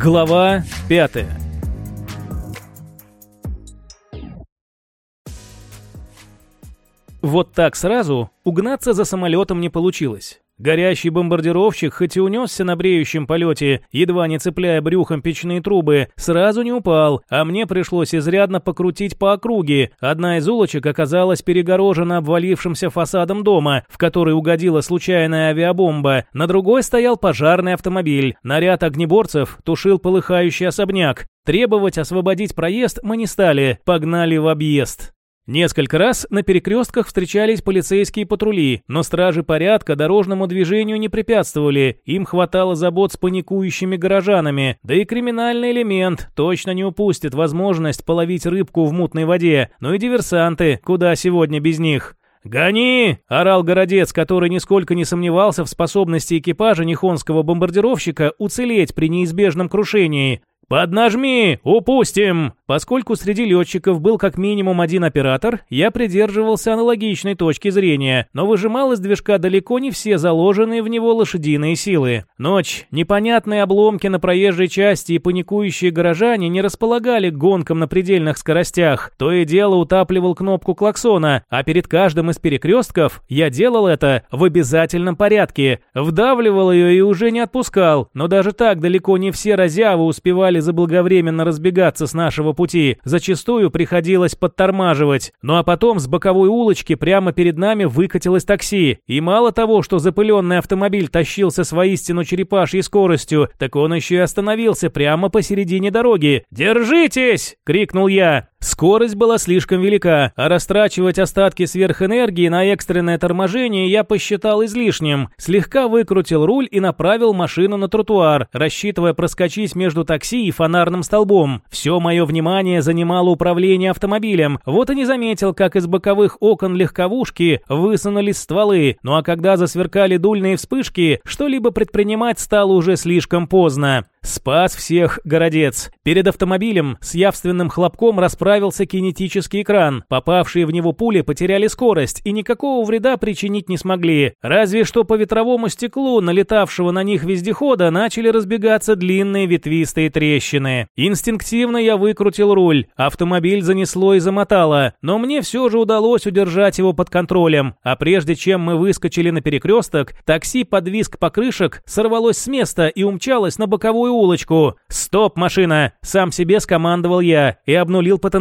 Глава 5 Вот так сразу угнаться за самолетом не получилось. Горящий бомбардировщик, хоть и унесся на бреющем полете, едва не цепляя брюхом печные трубы, сразу не упал, а мне пришлось изрядно покрутить по округе. Одна из улочек оказалась перегорожена обвалившимся фасадом дома, в который угодила случайная авиабомба. На другой стоял пожарный автомобиль. Наряд огнеборцев тушил полыхающий особняк. Требовать освободить проезд мы не стали, погнали в объезд. Несколько раз на перекрестках встречались полицейские патрули, но стражи порядка дорожному движению не препятствовали, им хватало забот с паникующими горожанами, да и криминальный элемент точно не упустит возможность половить рыбку в мутной воде, но и диверсанты, куда сегодня без них. «Гони!» – орал городец, который нисколько не сомневался в способности экипажа Нихонского бомбардировщика уцелеть при неизбежном крушении. «Поднажми! Упустим!» Поскольку среди летчиков был как минимум один оператор, я придерживался аналогичной точки зрения, но выжимал из движка далеко не все заложенные в него лошадиные силы. Ночь, непонятные обломки на проезжей части и паникующие горожане не располагали к гонкам на предельных скоростях. То и дело утапливал кнопку клаксона, а перед каждым из перекрестков я делал это в обязательном порядке. Вдавливал ее и уже не отпускал, но даже так далеко не все разявы успевали заблаговременно разбегаться с нашего пути, зачастую приходилось подтормаживать. Ну а потом с боковой улочки прямо перед нами выкатилось такси. И мало того, что запыленный автомобиль тащился с воистину черепашьей скоростью, так он еще и остановился прямо посередине дороги. «Держитесь!» — крикнул я. Скорость была слишком велика, а растрачивать остатки сверхэнергии на экстренное торможение я посчитал излишним. Слегка выкрутил руль и направил машину на тротуар, рассчитывая проскочить между такси и фонарным столбом. Все мое внимание занимало управление автомобилем. Вот и не заметил, как из боковых окон легковушки высунулись стволы. Ну а когда засверкали дульные вспышки, что-либо предпринимать стало уже слишком поздно. Спас всех городец. Перед автомобилем с явственным хлопком расправился кинетический экран. Попавшие в него пули потеряли скорость и никакого вреда причинить не смогли. Разве что по ветровому стеклу налетавшего на них вездехода начали разбегаться длинные ветвистые трещины. Инстинктивно я выкрутил руль. Автомобиль занесло и замотало, но мне все же удалось удержать его под контролем. А прежде чем мы выскочили на перекресток, такси под визг покрышек сорвалось с места и умчалось на боковую улочку. «Стоп, машина!» Сам себе скомандовал я и обнулил потенциал,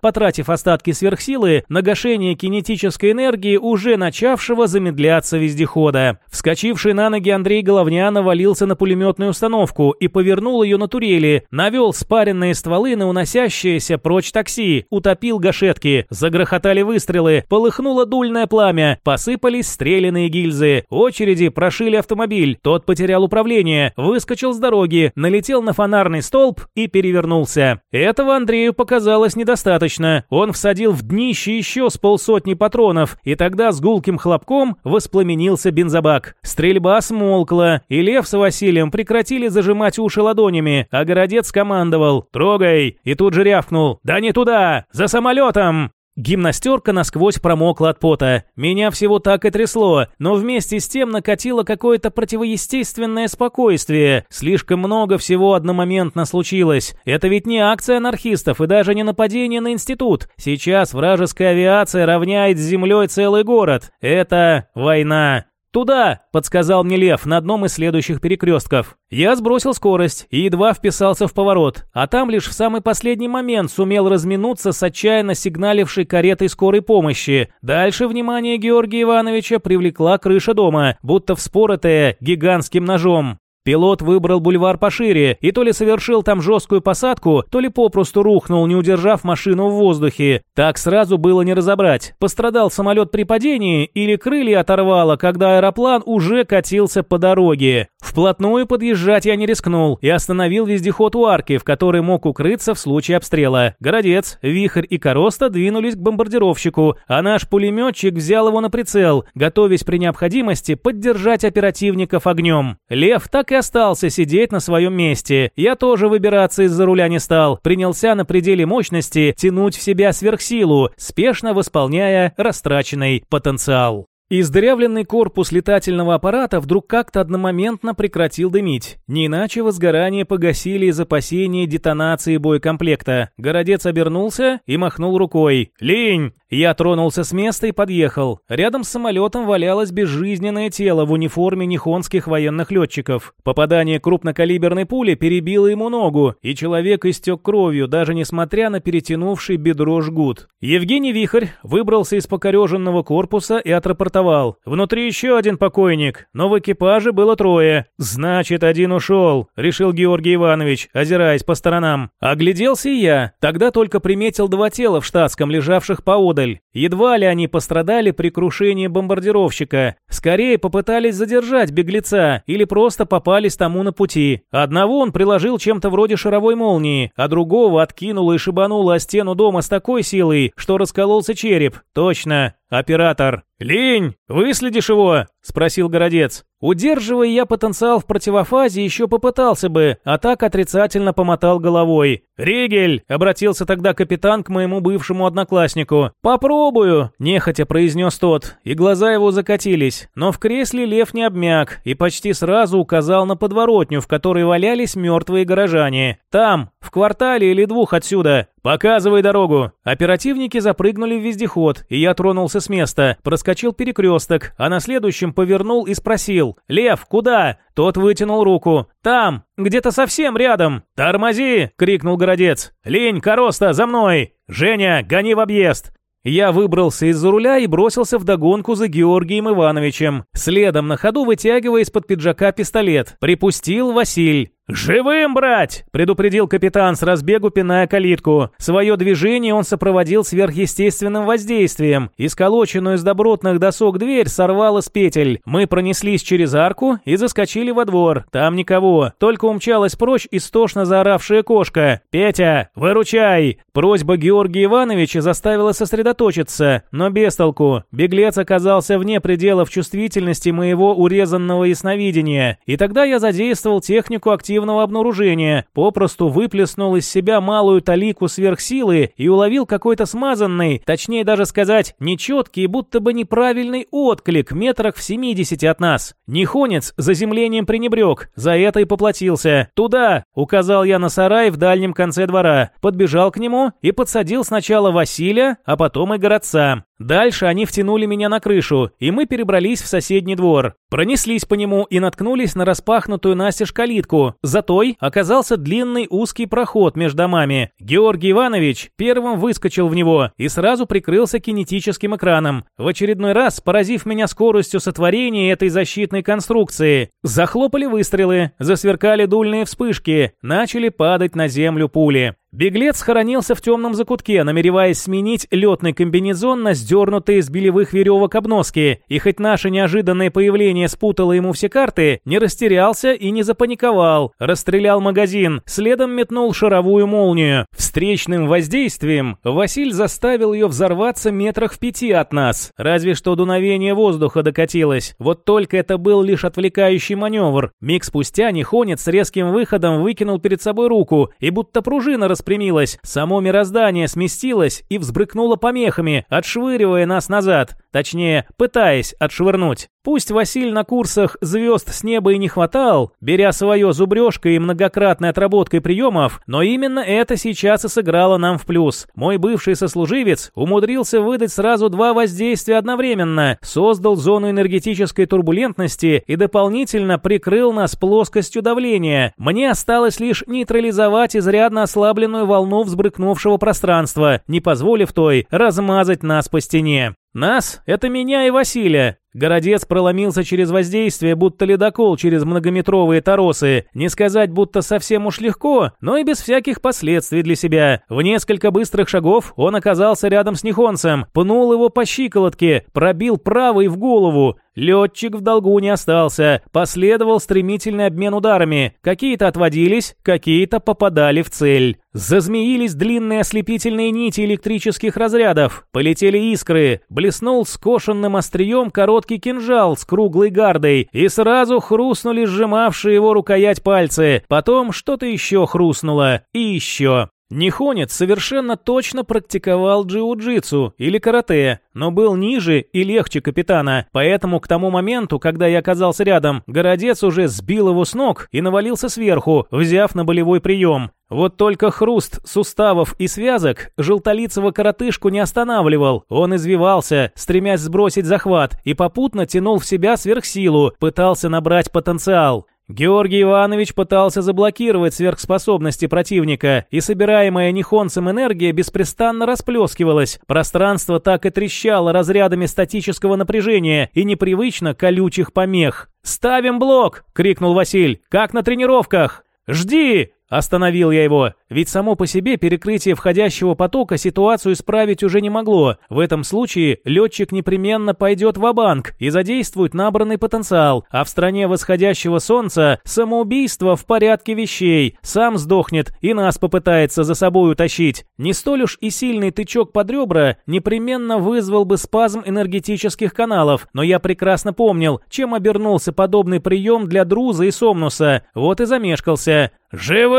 потратив остатки сверхсилы на гашение кинетической энергии уже начавшего замедляться вездехода. Вскочивший на ноги Андрей Головня навалился на пулеметную установку и повернул ее на турели, навел спаренные стволы на уносящееся прочь такси, утопил гашетки, загрохотали выстрелы, полыхнуло дульное пламя, посыпались стреляные гильзы, очереди прошили автомобиль, тот потерял управление, выскочил с дороги, налетел на фонарный столб и перевернулся. Этого Андрею показалось недостаточно. Он всадил в днище еще с полсотни патронов, и тогда с гулким хлопком воспламенился бензобак. Стрельба смолкла, и Лев с Василием прекратили зажимать уши ладонями, а городец командовал «Трогай!» и тут же рявкнул «Да не туда! За самолетом!» Гимнастерка насквозь промокла от пота. Меня всего так и трясло, но вместе с тем накатило какое-то противоестественное спокойствие. Слишком много всего одномоментно случилось. Это ведь не акция анархистов и даже не нападение на институт. Сейчас вражеская авиация равняет с землей целый город. Это война. «Туда!» – подсказал мне Лев на одном из следующих перекрестков. Я сбросил скорость и едва вписался в поворот, а там лишь в самый последний момент сумел разминуться с отчаянно сигналившей каретой скорой помощи. Дальше внимание Георгия Ивановича привлекла крыша дома, будто вспоротая гигантским ножом. Пилот выбрал бульвар пошире и то ли совершил там жесткую посадку, то ли попросту рухнул, не удержав машину в воздухе. Так сразу было не разобрать. Пострадал самолет при падении или крылья оторвало, когда аэроплан уже катился по дороге. Вплотную подъезжать я не рискнул и остановил вездеход у арки, в которой мог укрыться в случае обстрела. Городец, Вихрь и Короста двинулись к бомбардировщику, а наш пулеметчик взял его на прицел, готовясь при необходимости поддержать оперативников огнем. Лев так и остался сидеть на своем месте. Я тоже выбираться из-за руля не стал. Принялся на пределе мощности тянуть в себя сверхсилу, спешно восполняя растраченный потенциал. Издырявленный корпус летательного аппарата вдруг как-то одномоментно прекратил дымить. Не иначе возгорание погасили из опасения детонации боекомплекта. Городец обернулся и махнул рукой. «Линь!» Я тронулся с места и подъехал. Рядом с самолетом валялось безжизненное тело в униформе нихонских военных летчиков. Попадание крупнокалиберной пули перебило ему ногу, и человек истек кровью, даже несмотря на перетянувший бедро жгут. Евгений Вихрь выбрался из покореженного корпуса и отрапортовал. Внутри еще один покойник, но в экипаже было трое. Значит, один ушел, решил Георгий Иванович, озираясь по сторонам. Огляделся и я. Тогда только приметил два тела в штатском, лежавших поодаль. Едва ли они пострадали при крушении бомбардировщика. Скорее попытались задержать беглеца или просто попались тому на пути. Одного он приложил чем-то вроде шаровой молнии, а другого откинуло и шибануло о стену дома с такой силой, что раскололся череп. Точно, оператор. «Лень, выследишь его?» – спросил Городец. Удерживая я потенциал в противофазе, еще попытался бы, а так отрицательно помотал головой. «Ригель!» – обратился тогда капитан к моему бывшему однокласснику. «Попробую!» – нехотя произнес тот, и глаза его закатились. Но в кресле лев не обмяк и почти сразу указал на подворотню, в которой валялись мертвые горожане. «Там, в квартале или двух отсюда. Показывай дорогу!» Оперативники запрыгнули в вездеход, и я тронулся с места, проскочил перекресток, а на следующем повернул и спросил «Лев, куда?» Тот вытянул руку. «Там, где-то совсем рядом!» «Тормози!» — крикнул городец. «Лень, короста, за мной! Женя, гони в объезд!» Я выбрался из-за руля и бросился в догонку за Георгием Ивановичем. Следом на ходу вытягивая из-под пиджака пистолет. Припустил Василь. «Живым брать!» – предупредил капитан с разбегу, пиная калитку. Свое движение он сопроводил сверхъестественным воздействием. Исколоченную из добротных досок дверь сорвало с петель. Мы пронеслись через арку и заскочили во двор. Там никого. Только умчалась прочь истошно заоравшая кошка. «Петя, выручай!» Просьба Георгия Ивановича заставила сосредоточиться, но без толку. Беглец оказался вне пределов чувствительности моего урезанного ясновидения. И тогда я задействовал технику активного активного обнаружения, попросту выплеснул из себя малую талику сверхсилы и уловил какой-то смазанный, точнее даже сказать, нечеткий, будто бы неправильный отклик метрах в 70 от нас. Нихонец заземлением пренебрег, за это и поплатился. «Туда!» — указал я на сарай в дальнем конце двора, подбежал к нему и подсадил сначала Василия, а потом и городца. Дальше они втянули меня на крышу, и мы перебрались в соседний двор. Пронеслись по нему и наткнулись на распахнутую настежь калитку. За той оказался длинный узкий проход между домами. Георгий Иванович первым выскочил в него и сразу прикрылся кинетическим экраном, в очередной раз поразив меня скоростью сотворения этой защитной конструкции. Захлопали выстрелы, засверкали дульные вспышки, начали падать на землю пули. Беглец хоронился в темном закутке, намереваясь сменить летный комбинезон на сдернутые из белевых веревок обноски, и хоть наше неожиданное появление спутало ему все карты, не растерялся и не запаниковал, расстрелял магазин, следом метнул шаровую молнию. Встречным воздействием Василь заставил ее взорваться метрах в пяти от нас, разве что дуновение воздуха докатилось, вот только это был лишь отвлекающий маневр. Миг спустя Нихонец с резким выходом выкинул перед собой руку, и будто пружина распрямилась, само мироздание сместилось и взбрыкнуло помехами, отшвыривая нас назад, точнее, пытаясь отшвырнуть. Пусть Василь на курсах звезд с неба и не хватал, беря свое зубрежкой и многократной отработкой приемов, но именно это сейчас и сыграло нам в плюс. Мой бывший сослуживец умудрился выдать сразу два воздействия одновременно, создал зону энергетической турбулентности и дополнительно прикрыл нас плоскостью давления. Мне осталось лишь нейтрализовать изрядно ослабленную волну взбрыкнувшего пространства, не позволив той размазать нас по стене. Нас — это меня и Василия. Городец проломился через воздействие, будто ледокол через многометровые торосы. Не сказать, будто совсем уж легко, но и без всяких последствий для себя. В несколько быстрых шагов он оказался рядом с Нихонцем, пнул его по щиколотке, пробил правой в голову. Летчик в долгу не остался, последовал стремительный обмен ударами. Какие-то отводились, какие-то попадали в цель. Зазмеились длинные ослепительные нити электрических разрядов, полетели искры, блеснул скошенным острием короткий кинжал с круглой гардой, и сразу хрустнули сжимавшие его рукоять пальцы, потом что-то еще хрустнуло, и еще. Нихонец совершенно точно практиковал джиу-джитсу или карате, но был ниже и легче капитана, поэтому к тому моменту, когда я оказался рядом, городец уже сбил его с ног и навалился сверху, взяв на болевой прием. Вот только хруст суставов и связок желтолицего коротышку не останавливал. Он извивался, стремясь сбросить захват, и попутно тянул в себя сверхсилу, пытался набрать потенциал. Георгий Иванович пытался заблокировать сверхспособности противника, и собираемая Нихонцем энергия беспрестанно расплескивалась. Пространство так и трещало разрядами статического напряжения и непривычно колючих помех. «Ставим блок!» — крикнул Василь. «Как на тренировках!» «Жди!» Остановил я его, ведь само по себе перекрытие входящего потока ситуацию исправить уже не могло. В этом случае летчик непременно пойдет в банк и задействует набранный потенциал, а в стране восходящего солнца самоубийство в порядке вещей, сам сдохнет и нас попытается за собой утащить. Не столь уж и сильный тычок под ребра непременно вызвал бы спазм энергетических каналов, но я прекрасно помнил, чем обернулся подобный прием для Друза и Сомнуса, вот и замешкался.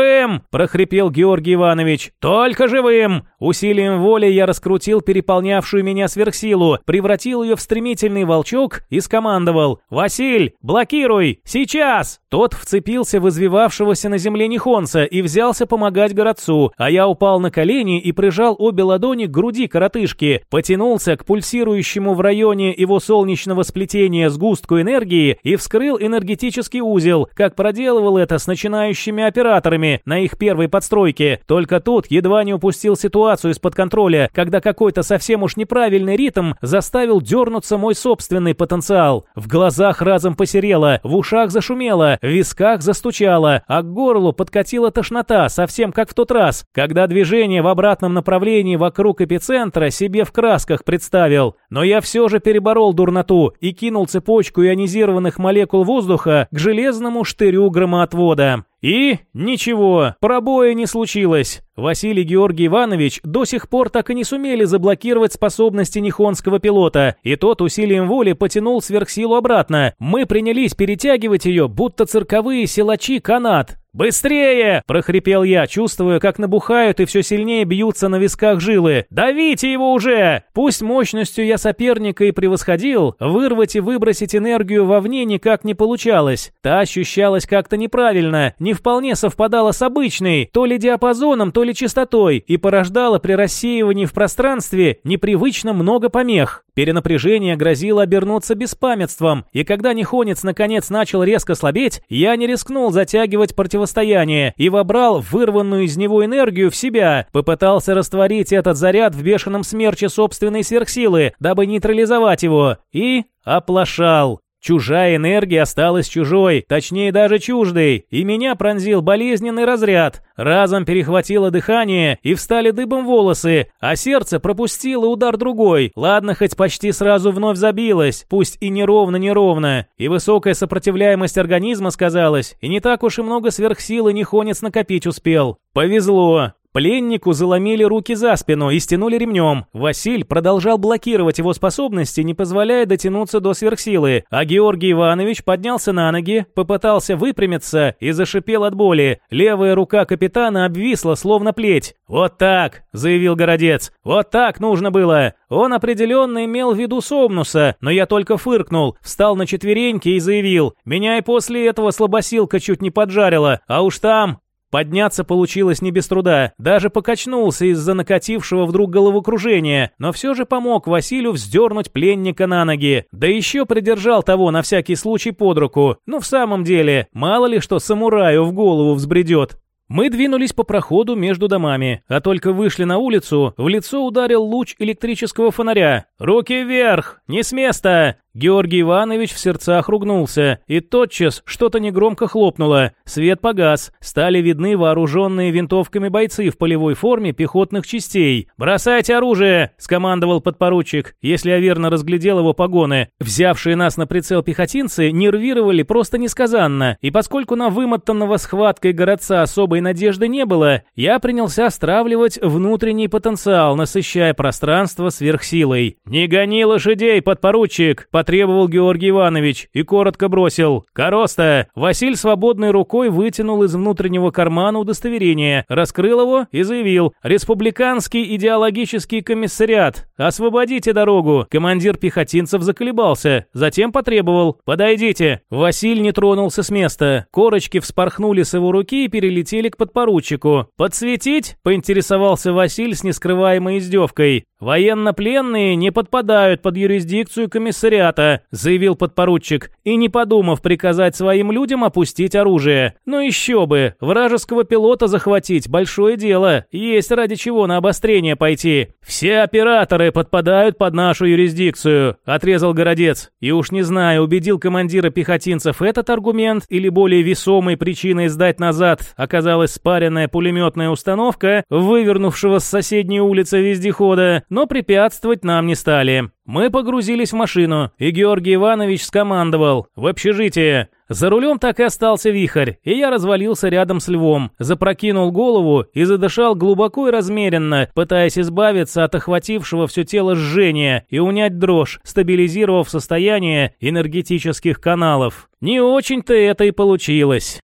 «Живым!» – прохрипел Георгий Иванович. «Только живым!» Усилием воли я раскрутил переполнявшую меня сверхсилу, превратил ее в стремительный волчок и скомандовал. «Василь, блокируй! Сейчас!» Тот вцепился в извивавшегося на земле Нихонца и взялся помогать городцу, а я упал на колени и прижал обе ладони к груди коротышки, потянулся к пульсирующему в районе его солнечного сплетения сгустку энергии и вскрыл энергетический узел, как проделывал это с начинающими операциями на их первой подстройке. Только тут едва не упустил ситуацию из-под контроля, когда какой-то совсем уж неправильный ритм заставил дернуться мой собственный потенциал. В глазах разом посерело, в ушах зашумело, в висках застучало, а к горлу подкатила тошнота, совсем как в тот раз, когда движение в обратном направлении вокруг эпицентра себе в красках представил. Но я все же переборол дурноту и кинул цепочку ионизированных молекул воздуха к железному штырю громоотвода. И ничего, пробоя не случилось. Василий Георгий Иванович до сих пор так и не сумели заблокировать способности нихонского пилота, и тот усилием воли потянул сверхсилу обратно. Мы принялись перетягивать ее, будто цирковые силачи канат. «Быстрее!» – прохрипел я, чувствуя, как набухают и все сильнее бьются на висках жилы. «Давите его уже!» Пусть мощностью я соперника и превосходил, вырвать и выбросить энергию вовне никак не получалось. Та ощущалась как-то неправильно, не вполне совпадала с обычной, то ли диапазоном, то ли частотой, и порождала при рассеивании в пространстве непривычно много помех. Перенапряжение грозило обернуться беспамятством, и когда Нихонец наконец начал резко слабеть, я не рискнул затягивать противостояние и вобрал вырванную из него энергию в себя, попытался растворить этот заряд в бешеном смерче собственной сверхсилы, дабы нейтрализовать его, и оплошал. Чужая энергия осталась чужой, точнее даже чуждой, и меня пронзил болезненный разряд. Разом перехватило дыхание и встали дыбом волосы, а сердце пропустило удар другой. Ладно, хоть почти сразу вновь забилось, пусть и неровно-неровно. И высокая сопротивляемость организма сказалась, и не так уж и много сверхсилы Нихонец накопить успел. Повезло. Пленнику заломили руки за спину и стянули ремнем. Василь продолжал блокировать его способности, не позволяя дотянуться до сверхсилы, а Георгий Иванович поднялся на ноги, попытался выпрямиться и зашипел от боли. Левая рука капитана обвисла, словно плеть. «Вот так!» — заявил Городец. «Вот так нужно было!» Он определенно имел в виду Сомнуса, но я только фыркнул, встал на четвереньки и заявил. «Меня и после этого слабосилка чуть не поджарила, а уж там Подняться получилось не без труда, даже покачнулся из-за накатившего вдруг головокружения, но все же помог Василию вздернуть пленника на ноги, да еще придержал того на всякий случай под руку. Ну в самом деле, мало ли что самураю в голову взбредет. Мы двинулись по проходу между домами, а только вышли на улицу, в лицо ударил луч электрического фонаря. «Руки вверх! Не с места!» Георгий Иванович в сердцах ругнулся, и тотчас что-то негромко хлопнуло. Свет погас, стали видны вооруженные винтовками бойцы в полевой форме пехотных частей. «Бросайте оружие!» – скомандовал подпоручик, если я верно разглядел его погоны. Взявшие нас на прицел пехотинцы нервировали просто несказанно, и поскольку на вымотанного схваткой городца особой надежды не было, я принялся стравливать внутренний потенциал, насыщая пространство сверхсилой. «Не гони лошадей, подпоручик!» – потребовал Георгий Иванович и коротко бросил. «Короста!» Василь свободной рукой вытянул из внутреннего кармана удостоверение, раскрыл его и заявил. «Республиканский идеологический комиссариат. Освободите дорогу!» Командир пехотинцев заколебался, затем потребовал. «Подойдите!» Василь не тронулся с места. Корочки вспорхнули с его руки и перелетели к подпоручику. «Подсветить?» – поинтересовался Василь с нескрываемой издевкой. «Военнопленные не подпадают под юрисдикцию комиссариата», – заявил подпоручик, и не подумав приказать своим людям опустить оружие. «Ну еще бы, вражеского пилота захватить – большое дело, есть ради чего на обострение пойти. Все операторы подпадают под нашу юрисдикцию», – отрезал Городец. И уж не знаю, убедил командира пехотинцев этот аргумент или более весомой причиной сдать назад оказалась спаренная пулеметная установка, вывернувшего с соседней улицы вездехода, но препятствовать нам не стали. Мы погрузились в машину, и Георгий Иванович скомандовал «В общежитие». За рулем так и остался вихрь, и я развалился рядом с львом, запрокинул голову и задышал глубоко и размеренно, пытаясь избавиться от охватившего все тело жжения и унять дрожь, стабилизировав состояние энергетических каналов. Не очень-то это и получилось.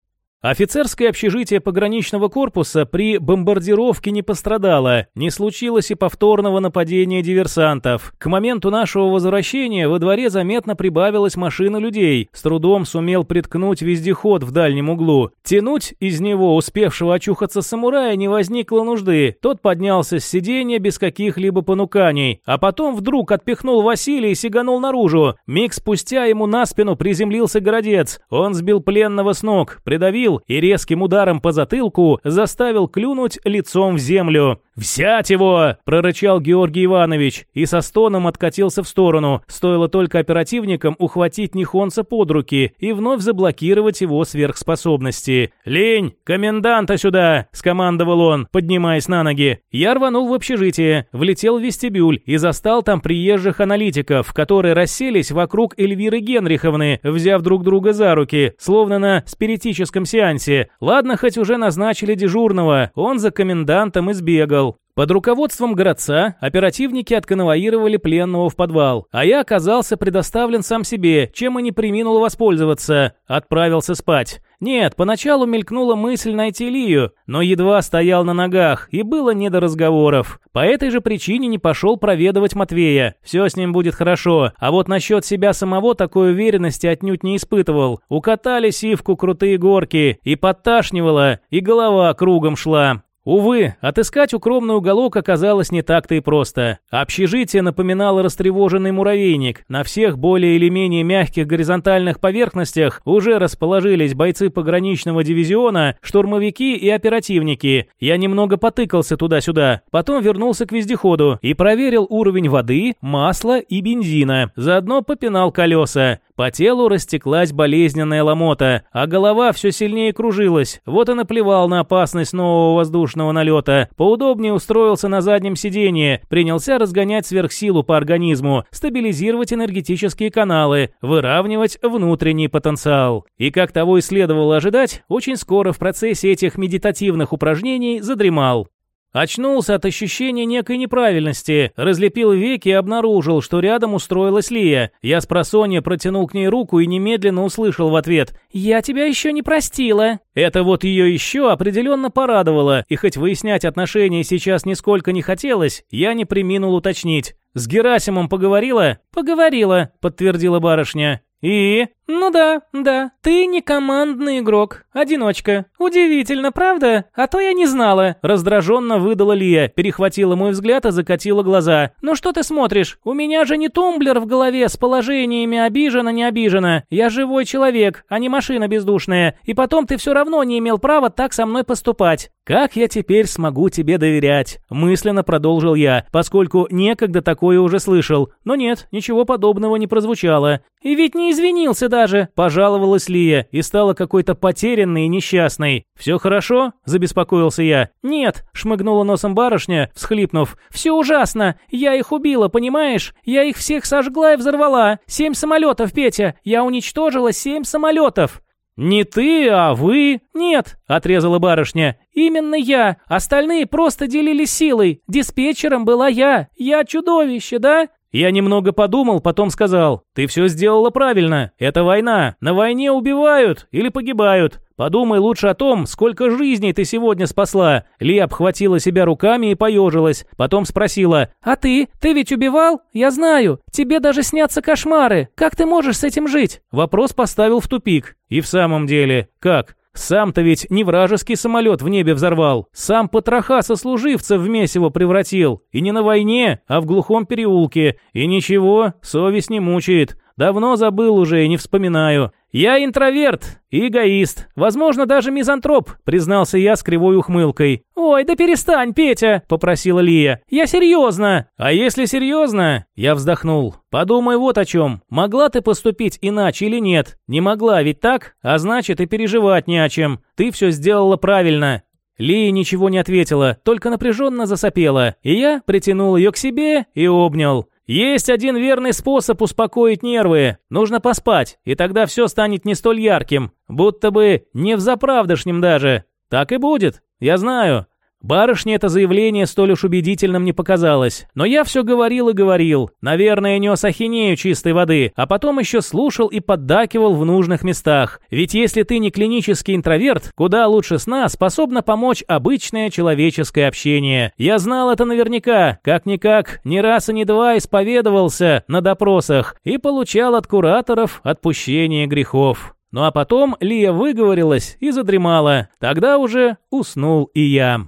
Офицерское общежитие пограничного корпуса при бомбардировке не пострадало, не случилось и повторного нападения диверсантов. К моменту нашего возвращения во дворе заметно прибавилась машина людей, с трудом сумел приткнуть вездеход в дальнем углу. Тянуть из него успевшего очухаться самурая не возникло нужды, тот поднялся с сиденья без каких-либо понуканий, а потом вдруг отпихнул Василия и сиганул наружу. Миг спустя ему на спину приземлился городец, он сбил пленного с ног, придавил, и резким ударом по затылку заставил клюнуть лицом в землю. «Взять его!» – прорычал Георгий Иванович и со стоном откатился в сторону. Стоило только оперативникам ухватить Нихонца под руки и вновь заблокировать его сверхспособности. «Лень! Коменданта сюда!» – скомандовал он, поднимаясь на ноги. Я рванул в общежитие, влетел в вестибюль и застал там приезжих аналитиков, которые расселись вокруг Эльвиры Генриховны, взяв друг друга за руки, словно на спиритическом сеансе. Ладно, хоть уже назначили дежурного, он за комендантом избегал. Под руководством городца оперативники отконвоировали пленного в подвал, а я оказался предоставлен сам себе, чем и не приминул воспользоваться. Отправился спать. Нет, поначалу мелькнула мысль найти Лию, но едва стоял на ногах, и было не до разговоров. По этой же причине не пошел проведывать Матвея. Все с ним будет хорошо, а вот насчет себя самого такой уверенности отнюдь не испытывал. Укатали сивку крутые горки, и подташнивало, и голова кругом шла. Увы, отыскать укромный уголок оказалось не так-то и просто. Общежитие напоминало растревоженный муравейник. На всех более или менее мягких горизонтальных поверхностях уже расположились бойцы пограничного дивизиона, штурмовики и оперативники. Я немного потыкался туда-сюда, потом вернулся к вездеходу и проверил уровень воды, масла и бензина. Заодно попинал колеса. По телу растеклась болезненная ломота, а голова все сильнее кружилась. Вот и наплевал на опасность нового воздушного налета. Поудобнее устроился на заднем сиденье, принялся разгонять сверхсилу по организму, стабилизировать энергетические каналы, выравнивать внутренний потенциал. И как того и следовало ожидать, очень скоро в процессе этих медитативных упражнений задремал. Очнулся от ощущения некой неправильности, разлепил веки и обнаружил, что рядом устроилась Лия. Я с просонья протянул к ней руку и немедленно услышал в ответ «Я тебя еще не простила». Это вот ее еще определенно порадовало, и хоть выяснять отношения сейчас нисколько не хотелось, я не приминул уточнить. «С Герасимом поговорила?» «Поговорила», — подтвердила барышня. «И?» «Ну да, да, ты не командный игрок, одиночка. Удивительно, правда? А то я не знала». Раздраженно выдала Лия, перехватила мой взгляд и закатила глаза. «Ну что ты смотришь? У меня же не тумблер в голове с положениями обижена, не обижена. Я живой человек, а не машина бездушная. И потом ты все равно не имел права так со мной поступать». «Как я теперь смогу тебе доверять?» Мысленно продолжил я, поскольку некогда такое уже слышал. Но нет, ничего подобного не прозвучало. «И ведь не извинился даже», – пожаловалась Лия и стала какой-то потерянной и несчастной. «Все хорошо?» – забеспокоился я. «Нет», – шмыгнула носом барышня, всхлипнув. «Все ужасно. Я их убила, понимаешь? Я их всех сожгла и взорвала. Семь самолетов, Петя. Я уничтожила семь самолетов». «Не ты, а вы?» «Нет», — отрезала барышня. «Именно я. Остальные просто делили силой. Диспетчером была я. Я чудовище, да?» Я немного подумал, потом сказал, ты все сделала правильно, это война, на войне убивают или погибают. Подумай лучше о том, сколько жизней ты сегодня спасла. Ли обхватила себя руками и поежилась. Потом спросила, а ты? Ты ведь убивал? Я знаю. Тебе даже снятся кошмары. Как ты можешь с этим жить? Вопрос поставил в тупик. И в самом деле, как? Сам-то ведь не вражеский самолет в небе взорвал, сам потроха сослуживцев в месиво превратил. И не на войне, а в глухом переулке. И ничего, совесть не мучает. Давно забыл уже и не вспоминаю. Я интроверт эгоист, возможно, даже мизантроп, признался я с кривой ухмылкой. Ой, да перестань, Петя, попросила Лия. Я серьезно. А если серьезно? Я вздохнул. Подумай вот о чем. Могла ты поступить иначе или нет? Не могла, ведь так? А значит, и переживать не о чем. Ты все сделала правильно. Лия ничего не ответила, только напряженно засопела, и я притянул ее к себе и обнял. Есть один верный способ успокоить нервы. Нужно поспать, и тогда все станет не столь ярким. Будто бы не в заправдышнем даже. Так и будет. Я знаю. Барышне это заявление столь уж убедительным не показалось. Но я все говорил и говорил. Наверное, нес ахинею чистой воды, а потом еще слушал и поддакивал в нужных местах. Ведь если ты не клинический интроверт, куда лучше сна способно помочь обычное человеческое общение. Я знал это наверняка. Как-никак, ни раз и ни два исповедовался на допросах и получал от кураторов отпущение грехов. Ну а потом Лия выговорилась и задремала. Тогда уже уснул и я.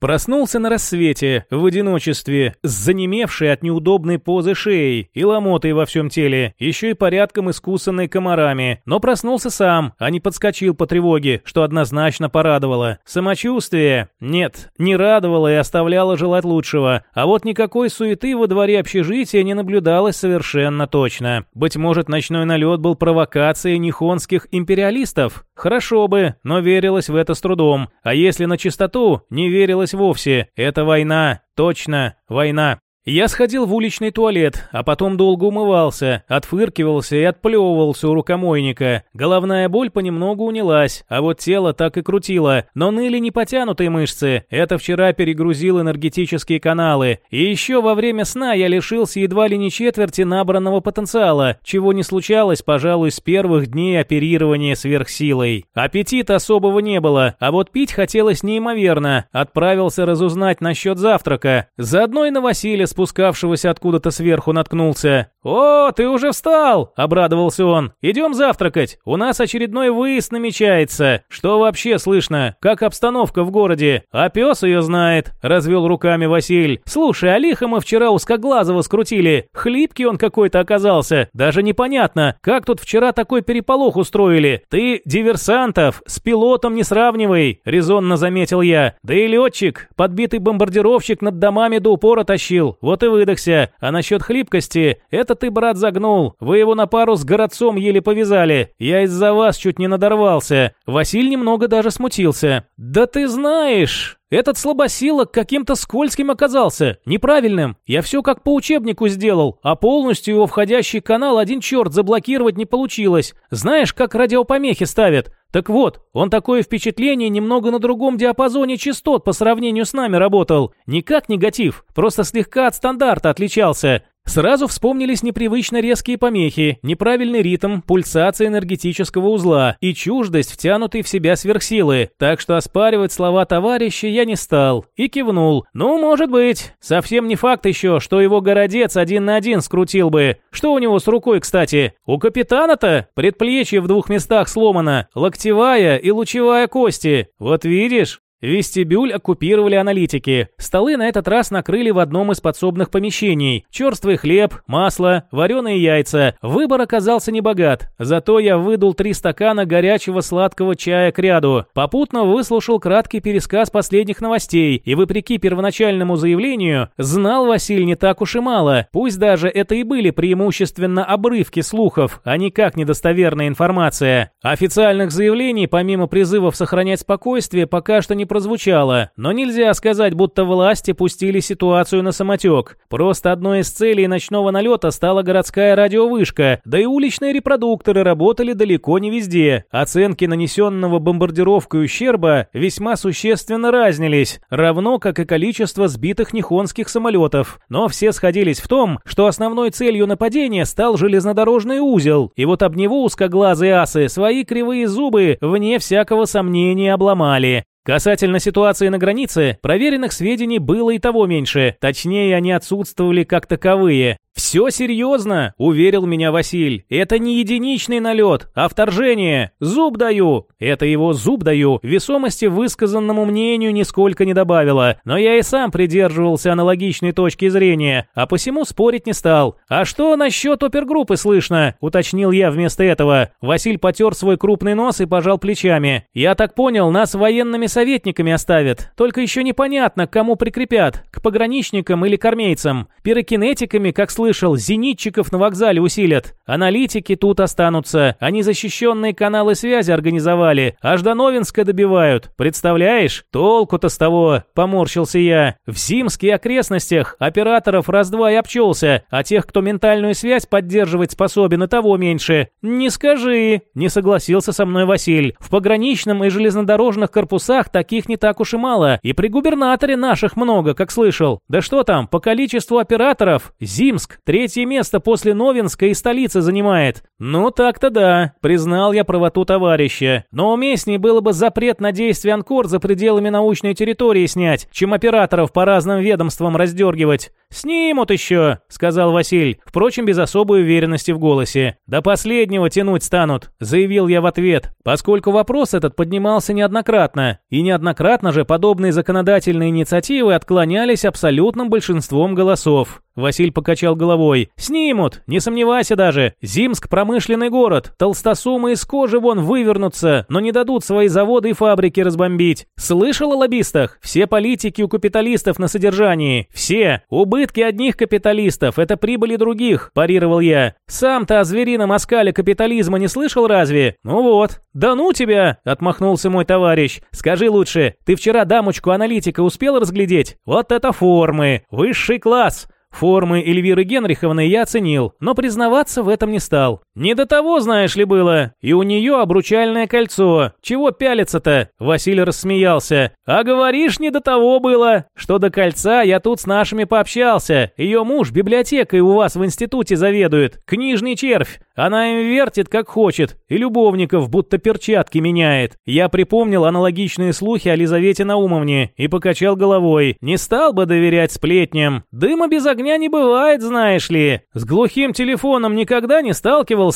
Проснулся на рассвете, в одиночестве, с занемевшей от неудобной позы шеей и ломотой во всем теле, еще и порядком искусанной комарами. Но проснулся сам, а не подскочил по тревоге, что однозначно порадовало. Самочувствие? Нет, не радовало и оставляло желать лучшего. А вот никакой суеты во дворе общежития не наблюдалось совершенно точно. Быть может, ночной налет был провокацией нихонских империалистов? Хорошо бы, но верилось в это с трудом. А если на чистоту, не верилось вовсе. Это война. Точно, война. Я сходил в уличный туалет, а потом долго умывался, отфыркивался и отплевывался у рукомойника. Головная боль понемногу унялась, а вот тело так и крутило. Но ныли не потянутые мышцы. Это вчера перегрузил энергетические каналы. И еще во время сна я лишился едва ли не четверти набранного потенциала, чего не случалось, пожалуй, с первых дней оперирования сверхсилой. Аппетита особого не было, а вот пить хотелось неимоверно. Отправился разузнать насчет завтрака. Заодно и на Василия спускавшегося откуда-то сверху, наткнулся. «О, ты уже встал!» – обрадовался он. «Идем завтракать. У нас очередной выезд намечается. Что вообще слышно? Как обстановка в городе? А пес ее знает», – развел руками Василь. «Слушай, а лихо мы вчера узкоглазого скрутили. Хлипкий он какой-то оказался. Даже непонятно, как тут вчера такой переполох устроили. Ты диверсантов с пилотом не сравнивай», – резонно заметил я. «Да и летчик, подбитый бомбардировщик над домами до упора тащил. Вот и выдохся. А насчет хлипкости, это ты, брат, загнул. Вы его на пару с городцом еле повязали. Я из-за вас чуть не надорвался. Василь немного даже смутился. Да ты знаешь... Этот слабосилок каким-то скользким оказался, неправильным. Я все как по учебнику сделал, а полностью его входящий канал один черт заблокировать не получилось. Знаешь, как радиопомехи ставят? Так вот, он такое впечатление немного на другом диапазоне частот по сравнению с нами работал. Не как негатив, просто слегка от стандарта отличался. Сразу вспомнились непривычно резкие помехи, неправильный ритм, пульсация энергетического узла и чуждость втянутой в себя сверхсилы, так что оспаривать слова товарища я не стал и кивнул. Ну, может быть. Совсем не факт еще, что его городец один на один скрутил бы. Что у него с рукой, кстати? У капитана-то предплечье в двух местах сломано, локтевая и лучевая кости. Вот видишь? Вестибюль оккупировали аналитики. Столы на этот раз накрыли в одном из подсобных помещений. Черствый хлеб, масло, вареные яйца. Выбор оказался небогат. Зато я выдул три стакана горячего сладкого чая к ряду. Попутно выслушал краткий пересказ последних новостей. И вопреки первоначальному заявлению, знал Василь не так уж и мало. Пусть даже это и были преимущественно обрывки слухов, а никак недостоверная информация. Официальных заявлений, помимо призывов сохранять спокойствие, пока что не прозвучало, но нельзя сказать, будто власти пустили ситуацию на самотек. Просто одной из целей ночного налета стала городская радиовышка, да и уличные репродукторы работали далеко не везде. Оценки нанесенного бомбардировкой ущерба весьма существенно разнились, равно как и количество сбитых нихонских самолетов. Но все сходились в том, что основной целью нападения стал железнодорожный узел, и вот об него узкоглазые асы свои кривые зубы, вне всякого сомнения, обломали. Касательно ситуации на границе, проверенных сведений было и того меньше, точнее они отсутствовали как таковые. «Все серьезно», — уверил меня Василь. «Это не единичный налет, а вторжение. Зуб даю». Это его «зуб даю» весомости высказанному мнению нисколько не добавило, но я и сам придерживался аналогичной точки зрения, а посему спорить не стал. «А что насчет опергруппы слышно?» — уточнил я вместо этого. Василь потер свой крупный нос и пожал плечами. «Я так понял, нас военными советниками оставят. Только еще непонятно, к кому прикрепят, к пограничникам или к. Пирокинетиками, как слышал, зенитчиков на вокзале усилят. Аналитики тут останутся. Они защищенные каналы связи организовали. Аж до Новинска добивают. Представляешь? Толку-то с того, поморщился я. В Зимских окрестностях операторов раз-два и обчелся, а тех, кто ментальную связь поддерживать способен, и того меньше. Не скажи, не согласился со мной Василь. В пограничном и железнодорожных корпусах таких не так уж и мало. И при губернаторе наших много, как слышал. Да что там, по количеству операторов, Зимск Третье место после Новинска и столицы занимает. Ну так-то да, признал я правоту товарища. Но уместнее было бы запрет на действие Анкор за пределами научной территории снять, чем операторов по разным ведомствам раздергивать. «Снимут еще», — сказал Василь, впрочем, без особой уверенности в голосе. «До последнего тянуть станут», — заявил я в ответ, поскольку вопрос этот поднимался неоднократно, и неоднократно же подобные законодательные инициативы отклонялись абсолютным большинством голосов. Василь покачал головой. «Снимут, не сомневайся даже. Зимск – промышленный город. Толстосумы из кожи вон вывернутся, но не дадут свои заводы и фабрики разбомбить. Слышал о лоббистах? Все политики у капиталистов на содержании. Все. Убытки одних капиталистов – это прибыли других», – парировал я. «Сам-то о зверином оскале капитализма не слышал разве? Ну вот». «Да ну тебя!» – отмахнулся мой товарищ. «Скажи лучше, ты вчера дамочку-аналитика успел разглядеть? Вот это формы! Высший класс!» Формы Эльвиры Генриховны я оценил, но признаваться в этом не стал. Не до того, знаешь ли, было. И у нее обручальное кольцо. Чего пялиться-то? Василий рассмеялся. А говоришь, не до того было. Что до кольца, я тут с нашими пообщался. Ее муж библиотекой у вас в институте заведует. Книжный червь. Она им вертит как хочет. И любовников будто перчатки меняет. Я припомнил аналогичные слухи о Лизавете Наумовне и покачал головой. Не стал бы доверять сплетням. Дыма без огня не бывает, знаешь ли. С глухим телефоном никогда не сталкивался.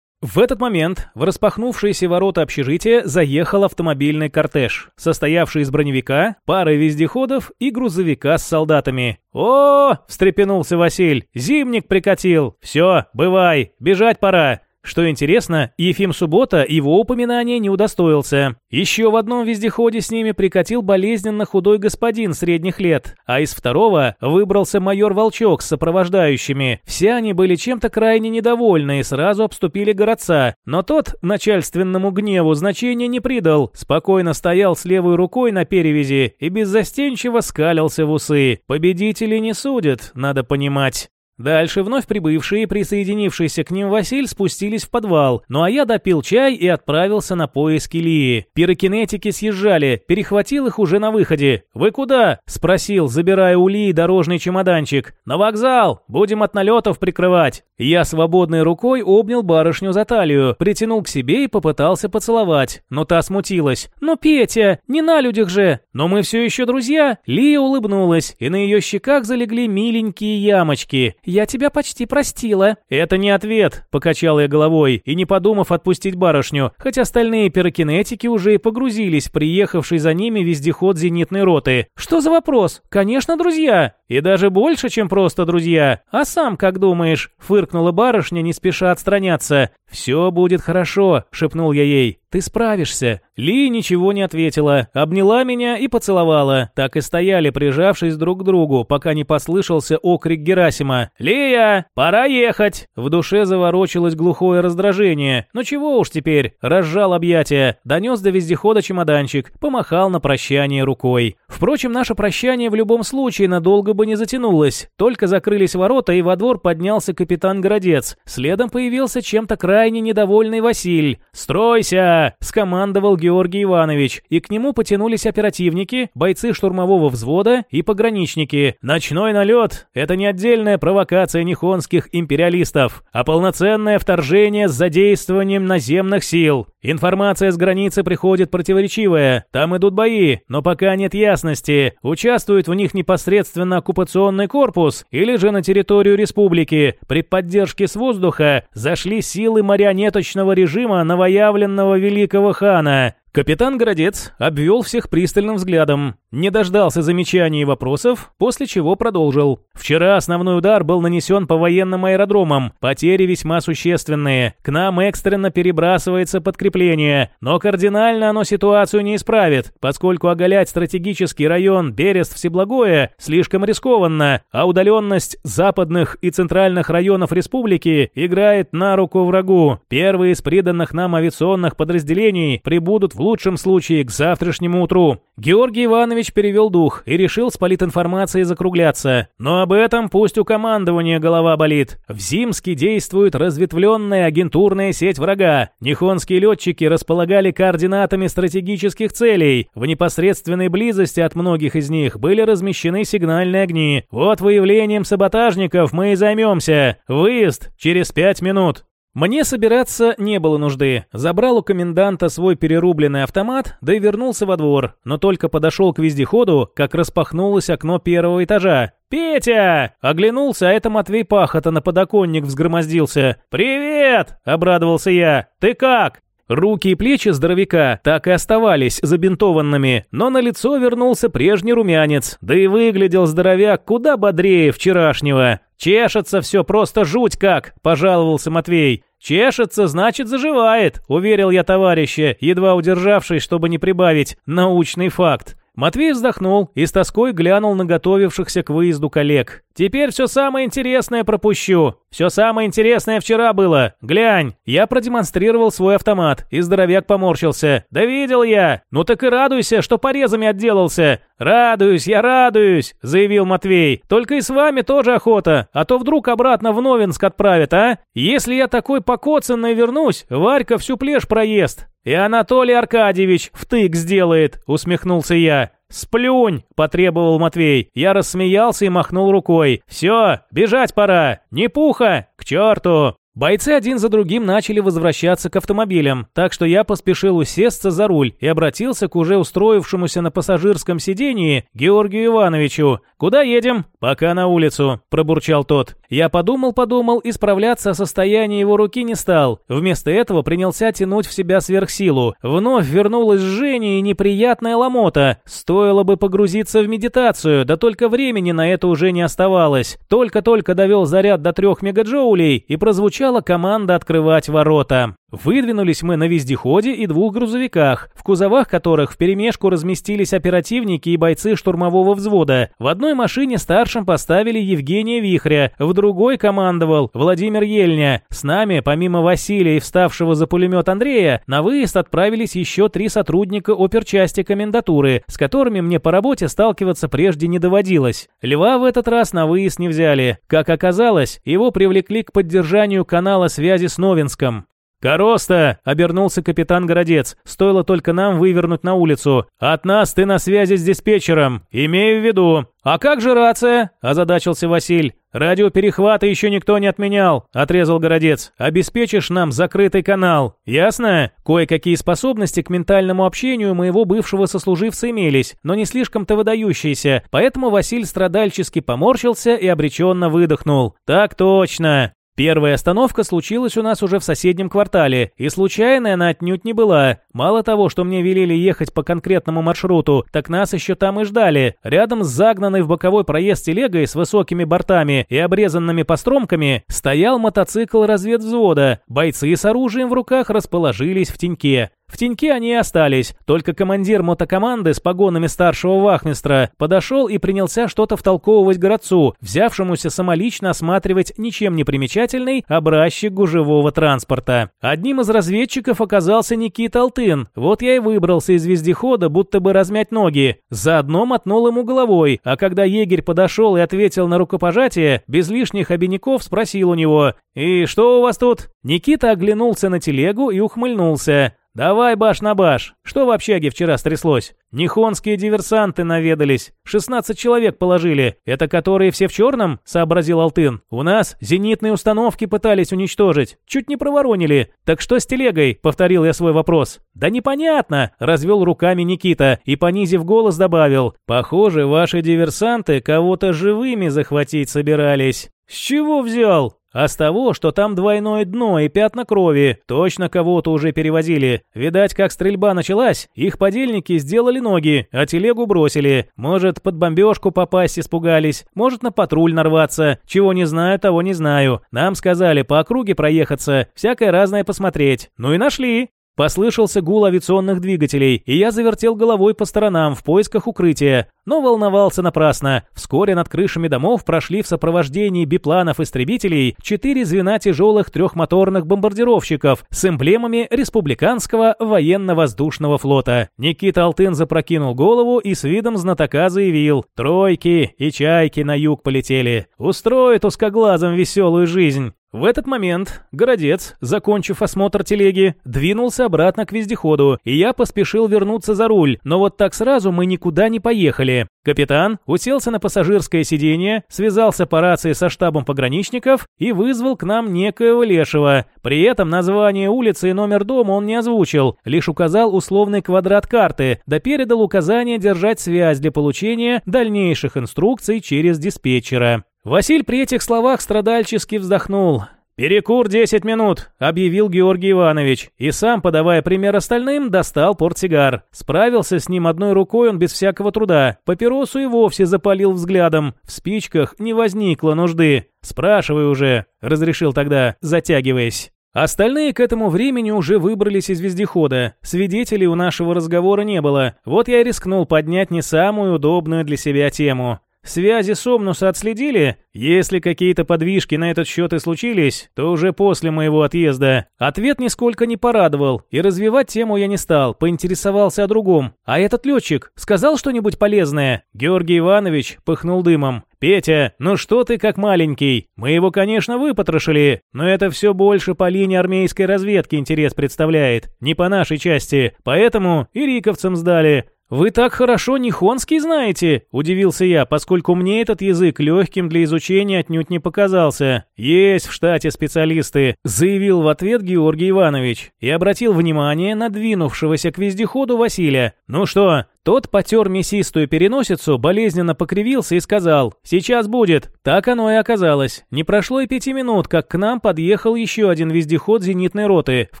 В этот момент в распахнувшиеся ворота общежития заехал автомобильный кортеж, состоявший из броневика, пары вездеходов и грузовика с солдатами. «О!» – встрепенулся Василь. «Зимник прикатил. Все, бывай, бежать пора». Что интересно, Ефим Суббота его упоминания не удостоился. Еще в одном вездеходе с ними прикатил болезненно худой господин средних лет, а из второго выбрался майор Волчок с сопровождающими. Все они были чем-то крайне недовольны и сразу обступили городца, но тот начальственному гневу значения не придал, спокойно стоял с левой рукой на перевязи и беззастенчиво скалился в усы. Победители не судят, надо понимать. Дальше вновь прибывшие присоединившиеся к ним Василь спустились в подвал, ну а я допил чай и отправился на поиски Лии. Пирокинетики съезжали, перехватил их уже на выходе. «Вы куда?» – спросил, забирая у Лии дорожный чемоданчик. «На вокзал! Будем от налетов прикрывать!» Я свободной рукой обнял барышню за талию, притянул к себе и попытался поцеловать, но та смутилась. «Ну, Петя, не на людях же!» «Но мы все еще друзья!» Лия улыбнулась, и на ее щеках залегли миленькие ямочки. «Я тебя почти простила». «Это не ответ», — покачал я головой, и не подумав отпустить барышню, хотя остальные пирокинетики уже и погрузились приехавший за ними вездеход зенитной роты. «Что за вопрос? Конечно, друзья!» «И даже больше, чем просто друзья. А сам как думаешь?» — фыркнула барышня, не спеша отстраняться. «Все будет хорошо», — шепнул я ей. ты справишься». Ли ничего не ответила, обняла меня и поцеловала. Так и стояли, прижавшись друг к другу, пока не послышался окрик Герасима. «Лия, пора ехать!» В душе заворочилось глухое раздражение. «Ну чего уж теперь?» Разжал объятия, донес до вездехода чемоданчик, помахал на прощание рукой. Впрочем, наше прощание в любом случае надолго бы не затянулось. Только закрылись ворота, и во двор поднялся капитан Городец. Следом появился чем-то крайне недовольный Василь. «Стройся!» – скомандовал Георгий Иванович, и к нему потянулись оперативники, бойцы штурмового взвода и пограничники. Ночной налет – это не отдельная провокация нихонских империалистов, а полноценное вторжение с задействованием наземных сил. Информация с границы приходит противоречивая, там идут бои, но пока нет ясности, участвует в них непосредственно оккупационный корпус или же на территорию республики. При поддержке с воздуха зашли силы марионеточного режима новоявленного великого хана. Капитан Городец обвел всех пристальным взглядом, не дождался замечаний и вопросов, после чего продолжил. «Вчера основной удар был нанесен по военным аэродромам, потери весьма существенные, к нам экстренно перебрасывается подкрепление, но кардинально оно ситуацию не исправит, поскольку оголять стратегический район Берест-Всеблагое слишком рискованно, а удаленность западных и центральных районов республики играет на руку врагу. Первые из приданных нам авиационных подразделений прибудут в лучшем случае к завтрашнему утру. Георгий Иванович перевел дух и решил с политинформацией закругляться. Но об этом пусть у командования голова болит. В Зимске действует разветвленная агентурная сеть врага. Нихонские летчики располагали координатами стратегических целей. В непосредственной близости от многих из них были размещены сигнальные огни. Вот выявлением саботажников мы и займемся. Выезд через пять минут. Мне собираться не было нужды. Забрал у коменданта свой перерубленный автомат, да и вернулся во двор. Но только подошел к вездеходу, как распахнулось окно первого этажа. «Петя!» Оглянулся, а это Матвей Пахота на подоконник взгромоздился. «Привет!» — обрадовался я. «Ты как?» Руки и плечи здоровяка так и оставались забинтованными, но на лицо вернулся прежний румянец, да и выглядел здоровяк куда бодрее вчерашнего. «Чешется все просто жуть как!» – пожаловался Матвей. «Чешется, значит, заживает», – уверил я товарища, едва удержавшись, чтобы не прибавить научный факт. Матвей вздохнул и с тоской глянул на готовившихся к выезду коллег. «Теперь все самое интересное пропущу. Все самое интересное вчера было. Глянь!» Я продемонстрировал свой автомат, и здоровяк поморщился. «Да видел я! Ну так и радуйся, что порезами отделался!» «Радуюсь, я радуюсь!» – заявил Матвей. «Только и с вами тоже охота, а то вдруг обратно в Новинск отправят, а? Если я такой покоцанный вернусь, Варька всю плешь проест. «И Анатолий Аркадьевич втык сделает», — усмехнулся я. «Сплюнь!» – потребовал Матвей. Я рассмеялся и махнул рукой. «Все, бежать пора! Не пуха! К черту!» Бойцы один за другим начали возвращаться к автомобилям, так что я поспешил усесться за руль и обратился к уже устроившемуся на пассажирском сидении Георгию Ивановичу. «Куда едем?» «Пока на улицу», – пробурчал тот. Я подумал-подумал и справляться о состоянии его руки не стал. Вместо этого принялся тянуть в себя сверхсилу. Вновь вернулась жжение и неприятная ломота. Стоило бы погрузиться в медитацию, да только времени на это уже не оставалось. Только-только довел заряд до трех мегаджоулей и прозвучал прозвучала команда открывать ворота. Выдвинулись мы на вездеходе и двух грузовиках, в кузовах которых вперемешку разместились оперативники и бойцы штурмового взвода. В одной машине старшим поставили Евгения Вихря, в другой командовал Владимир Ельня. С нами, помимо Василия и вставшего за пулемет Андрея, на выезд отправились еще три сотрудника оперчасти комендатуры, с которыми мне по работе сталкиваться прежде не доводилось. Льва в этот раз на выезд не взяли. Как оказалось, его привлекли к поддержанию канала связи с Новинском. «Короста!» — обернулся капитан Городец. «Стоило только нам вывернуть на улицу. От нас ты на связи с диспетчером. Имею в виду». «А как же рация?» — озадачился Василь. «Радиоперехвата еще никто не отменял», — отрезал Городец. «Обеспечишь нам закрытый канал. Ясно? Кое-какие способности к ментальному общению моего бывшего сослуживца имелись, но не слишком-то выдающиеся, поэтому Василь страдальчески поморщился и обреченно выдохнул. «Так точно!» Первая остановка случилась у нас уже в соседнем квартале, и случайной она отнюдь не была. Мало того, что мне велели ехать по конкретному маршруту, так нас еще там и ждали. Рядом с загнанной в боковой проезд телегой с высокими бортами и обрезанными постромками стоял мотоцикл разведвзвода. Бойцы с оружием в руках расположились в теньке. В теньке они и остались, только командир мотокоманды с погонами старшего вахмистра подошел и принялся что-то втолковывать городцу, взявшемуся самолично осматривать ничем не примечательный образчик гужевого транспорта. Одним из разведчиков оказался Никита Алтын. Вот я и выбрался из вездехода, будто бы размять ноги. Заодно мотнул ему головой, а когда егерь подошел и ответил на рукопожатие, без лишних обиняков спросил у него «И что у вас тут?» Никита оглянулся на телегу и ухмыльнулся. «Давай баш на баш. Что в общаге вчера стряслось? Нихонские диверсанты наведались. 16 человек положили. Это которые все в черном?» — сообразил Алтын. «У нас зенитные установки пытались уничтожить. Чуть не проворонили. Так что с телегой?» — повторил я свой вопрос. «Да непонятно!» — развел руками Никита и, понизив голос, добавил. «Похоже, ваши диверсанты кого-то живыми захватить собирались». «С чего взял?» А с того, что там двойное дно и пятна крови, точно кого-то уже перевозили. Видать, как стрельба началась, их подельники сделали ноги, а телегу бросили. Может, под бомбежку попасть испугались, может, на патруль нарваться. Чего не знаю, того не знаю. Нам сказали по округе проехаться, всякое разное посмотреть. Ну и нашли. Послышался гул авиационных двигателей, и я завертел головой по сторонам в поисках укрытия, но волновался напрасно. Вскоре над крышами домов прошли в сопровождении бипланов-истребителей четыре звена тяжелых трехмоторных бомбардировщиков с эмблемами Республиканского военно-воздушного флота. Никита Алтын запрокинул голову и с видом знатока заявил «Тройки и чайки на юг полетели. Устроит узкоглазом веселую жизнь». В этот момент городец, закончив осмотр телеги, двинулся обратно к вездеходу, и я поспешил вернуться за руль, но вот так сразу мы никуда не поехали. Капитан уселся на пассажирское сиденье, связался по рации со штабом пограничников и вызвал к нам некоего лешего. При этом название улицы и номер дома он не озвучил, лишь указал условный квадрат карты, да передал указание держать связь для получения дальнейших инструкций через диспетчера. Василь при этих словах страдальчески вздохнул. «Перекур 10 минут», — объявил Георгий Иванович, и сам, подавая пример остальным, достал портсигар. Справился с ним одной рукой он без всякого труда. Папиросу и вовсе запалил взглядом. В спичках не возникло нужды. «Спрашивай уже», — разрешил тогда, затягиваясь. Остальные к этому времени уже выбрались из вездехода. Свидетелей у нашего разговора не было. Вот я и рискнул поднять не самую удобную для себя тему. Связи Сомнуса отследили? Если какие-то подвижки на этот счет и случились, то уже после моего отъезда. Ответ нисколько не порадовал, и развивать тему я не стал, поинтересовался о другом. А этот летчик сказал что-нибудь полезное? Георгий Иванович пыхнул дымом. «Петя, ну что ты как маленький? Мы его, конечно, выпотрошили, но это все больше по линии армейской разведки интерес представляет, не по нашей части, поэтому и риковцам сдали. «Вы так хорошо нихонский знаете?» – удивился я, поскольку мне этот язык легким для изучения отнюдь не показался. «Есть в штате специалисты», – заявил в ответ Георгий Иванович и обратил внимание на двинувшегося к вездеходу Василия. «Ну что, тот потер мясистую переносицу, болезненно покривился и сказал «Сейчас будет». Так оно и оказалось. Не прошло и пяти минут, как к нам подъехал еще один вездеход зенитной роты, в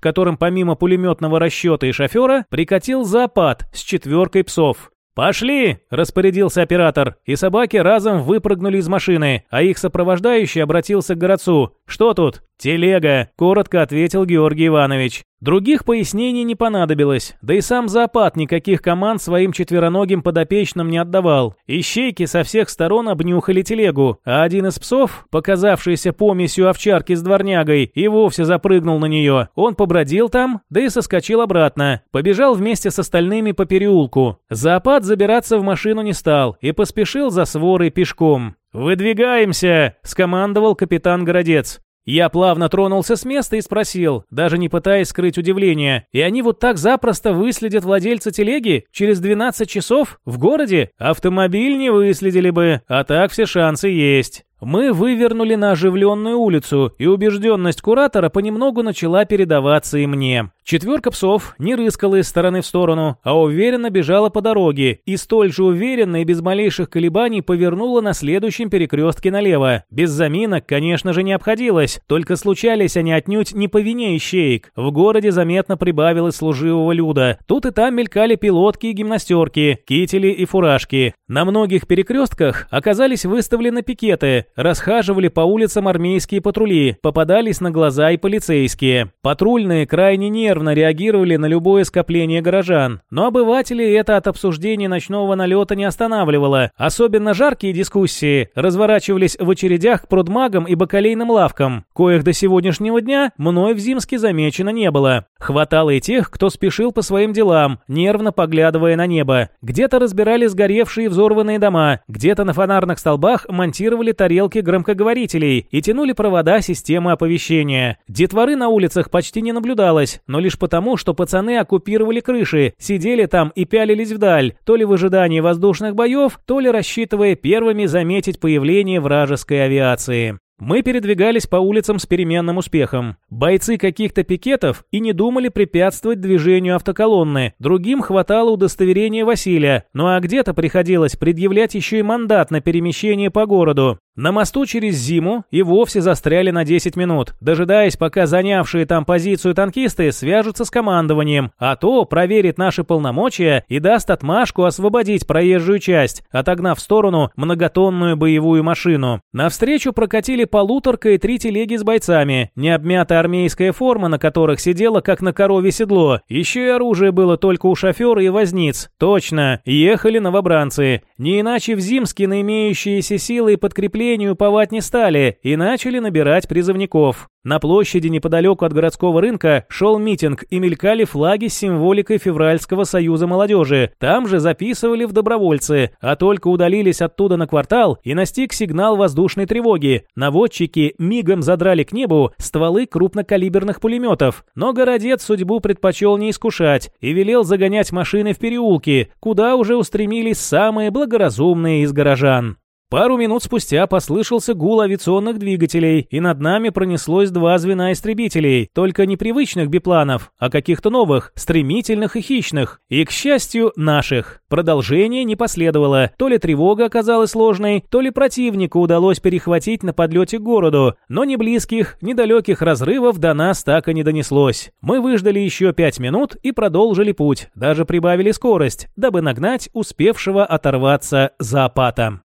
котором помимо пулеметного расчета и шофера прикатил зоопад с четверкой псов. «Пошли!» – распорядился оператор, и собаки разом выпрыгнули из машины, а их сопровождающий обратился к городцу. «Что тут?» «Телега», – коротко ответил Георгий Иванович. Других пояснений не понадобилось, да и сам зоопад никаких команд своим четвероногим подопечным не отдавал. Ищейки со всех сторон обнюхали телегу, а один из псов, показавшийся помесью овчарки с дворнягой, и вовсе запрыгнул на нее. Он побродил там, да и соскочил обратно. Побежал вместе с остальными по переулку. Зоопад забираться в машину не стал и поспешил за сворой пешком. «Выдвигаемся!» – скомандовал капитан Городец. Я плавно тронулся с места и спросил, даже не пытаясь скрыть удивление, и они вот так запросто выследят владельца телеги через 12 часов в городе? Автомобиль не выследили бы, а так все шансы есть. Мы вывернули на оживленную улицу, и убежденность куратора понемногу начала передаваться и мне. Четверка псов не рыскала из стороны в сторону, а уверенно бежала по дороге, и столь же уверенно и без малейших колебаний повернула на следующем перекрестке налево. Без заминок, конечно же, не обходилось, только случались они отнюдь не по вине ищеек. В городе заметно прибавилось служивого люда. Тут и там мелькали пилотки и гимнастерки, кители и фуражки. На многих перекрестках оказались выставлены пикеты, Расхаживали по улицам армейские патрули, попадались на глаза и полицейские. Патрульные крайне нервно реагировали на любое скопление горожан. Но обывателей это от обсуждения ночного налета не останавливало. Особенно жаркие дискуссии разворачивались в очередях к продмагам и бакалейным лавкам, коих до сегодняшнего дня мной в Зимске замечено не было. Хватало и тех, кто спешил по своим делам, нервно поглядывая на небо. Где-то разбирали сгоревшие взорванные дома, где-то на фонарных столбах монтировали тарелки громкоговорителей и тянули провода системы оповещения. Детворы на улицах почти не наблюдалось, но лишь потому, что пацаны оккупировали крыши, сидели там и пялились вдаль, то ли в ожидании воздушных боев, то ли рассчитывая первыми заметить появление вражеской авиации. Мы передвигались по улицам с переменным успехом. Бойцы каких-то пикетов и не думали препятствовать движению автоколонны. Другим хватало удостоверения Василия, ну а где-то приходилось предъявлять еще и мандат на перемещение по городу. На мосту через зиму и вовсе застряли на 10 минут, дожидаясь, пока занявшие там позицию танкисты свяжутся с командованием, а то проверит наши полномочия и даст отмашку освободить проезжую часть, отогнав в сторону многотонную боевую машину. Навстречу прокатили полуторка и три телеги с бойцами, необмятая армейская форма, на которых сидела как на корове седло, еще и оружие было только у шофера и возниц. Точно, ехали новобранцы. Не иначе в Зимске на имеющиеся силы и подкрепления наступлению уповать не стали и начали набирать призывников. На площади неподалеку от городского рынка шел митинг и мелькали флаги с символикой Февральского союза молодежи. Там же записывали в добровольцы, а только удалились оттуда на квартал и настиг сигнал воздушной тревоги. Наводчики мигом задрали к небу стволы крупнокалиберных пулеметов. Но городец судьбу предпочел не искушать и велел загонять машины в переулки, куда уже устремились самые благоразумные из горожан. Пару минут спустя послышался гул авиационных двигателей, и над нами пронеслось два звена истребителей, только не привычных бипланов, а каких-то новых, стремительных и хищных. И, к счастью, наших. Продолжение не последовало. То ли тревога оказалась сложной, то ли противнику удалось перехватить на подлете к городу, но ни близких, ни далеких разрывов до нас так и не донеслось. Мы выждали еще пять минут и продолжили путь, даже прибавили скорость, дабы нагнать успевшего оторваться зоопата.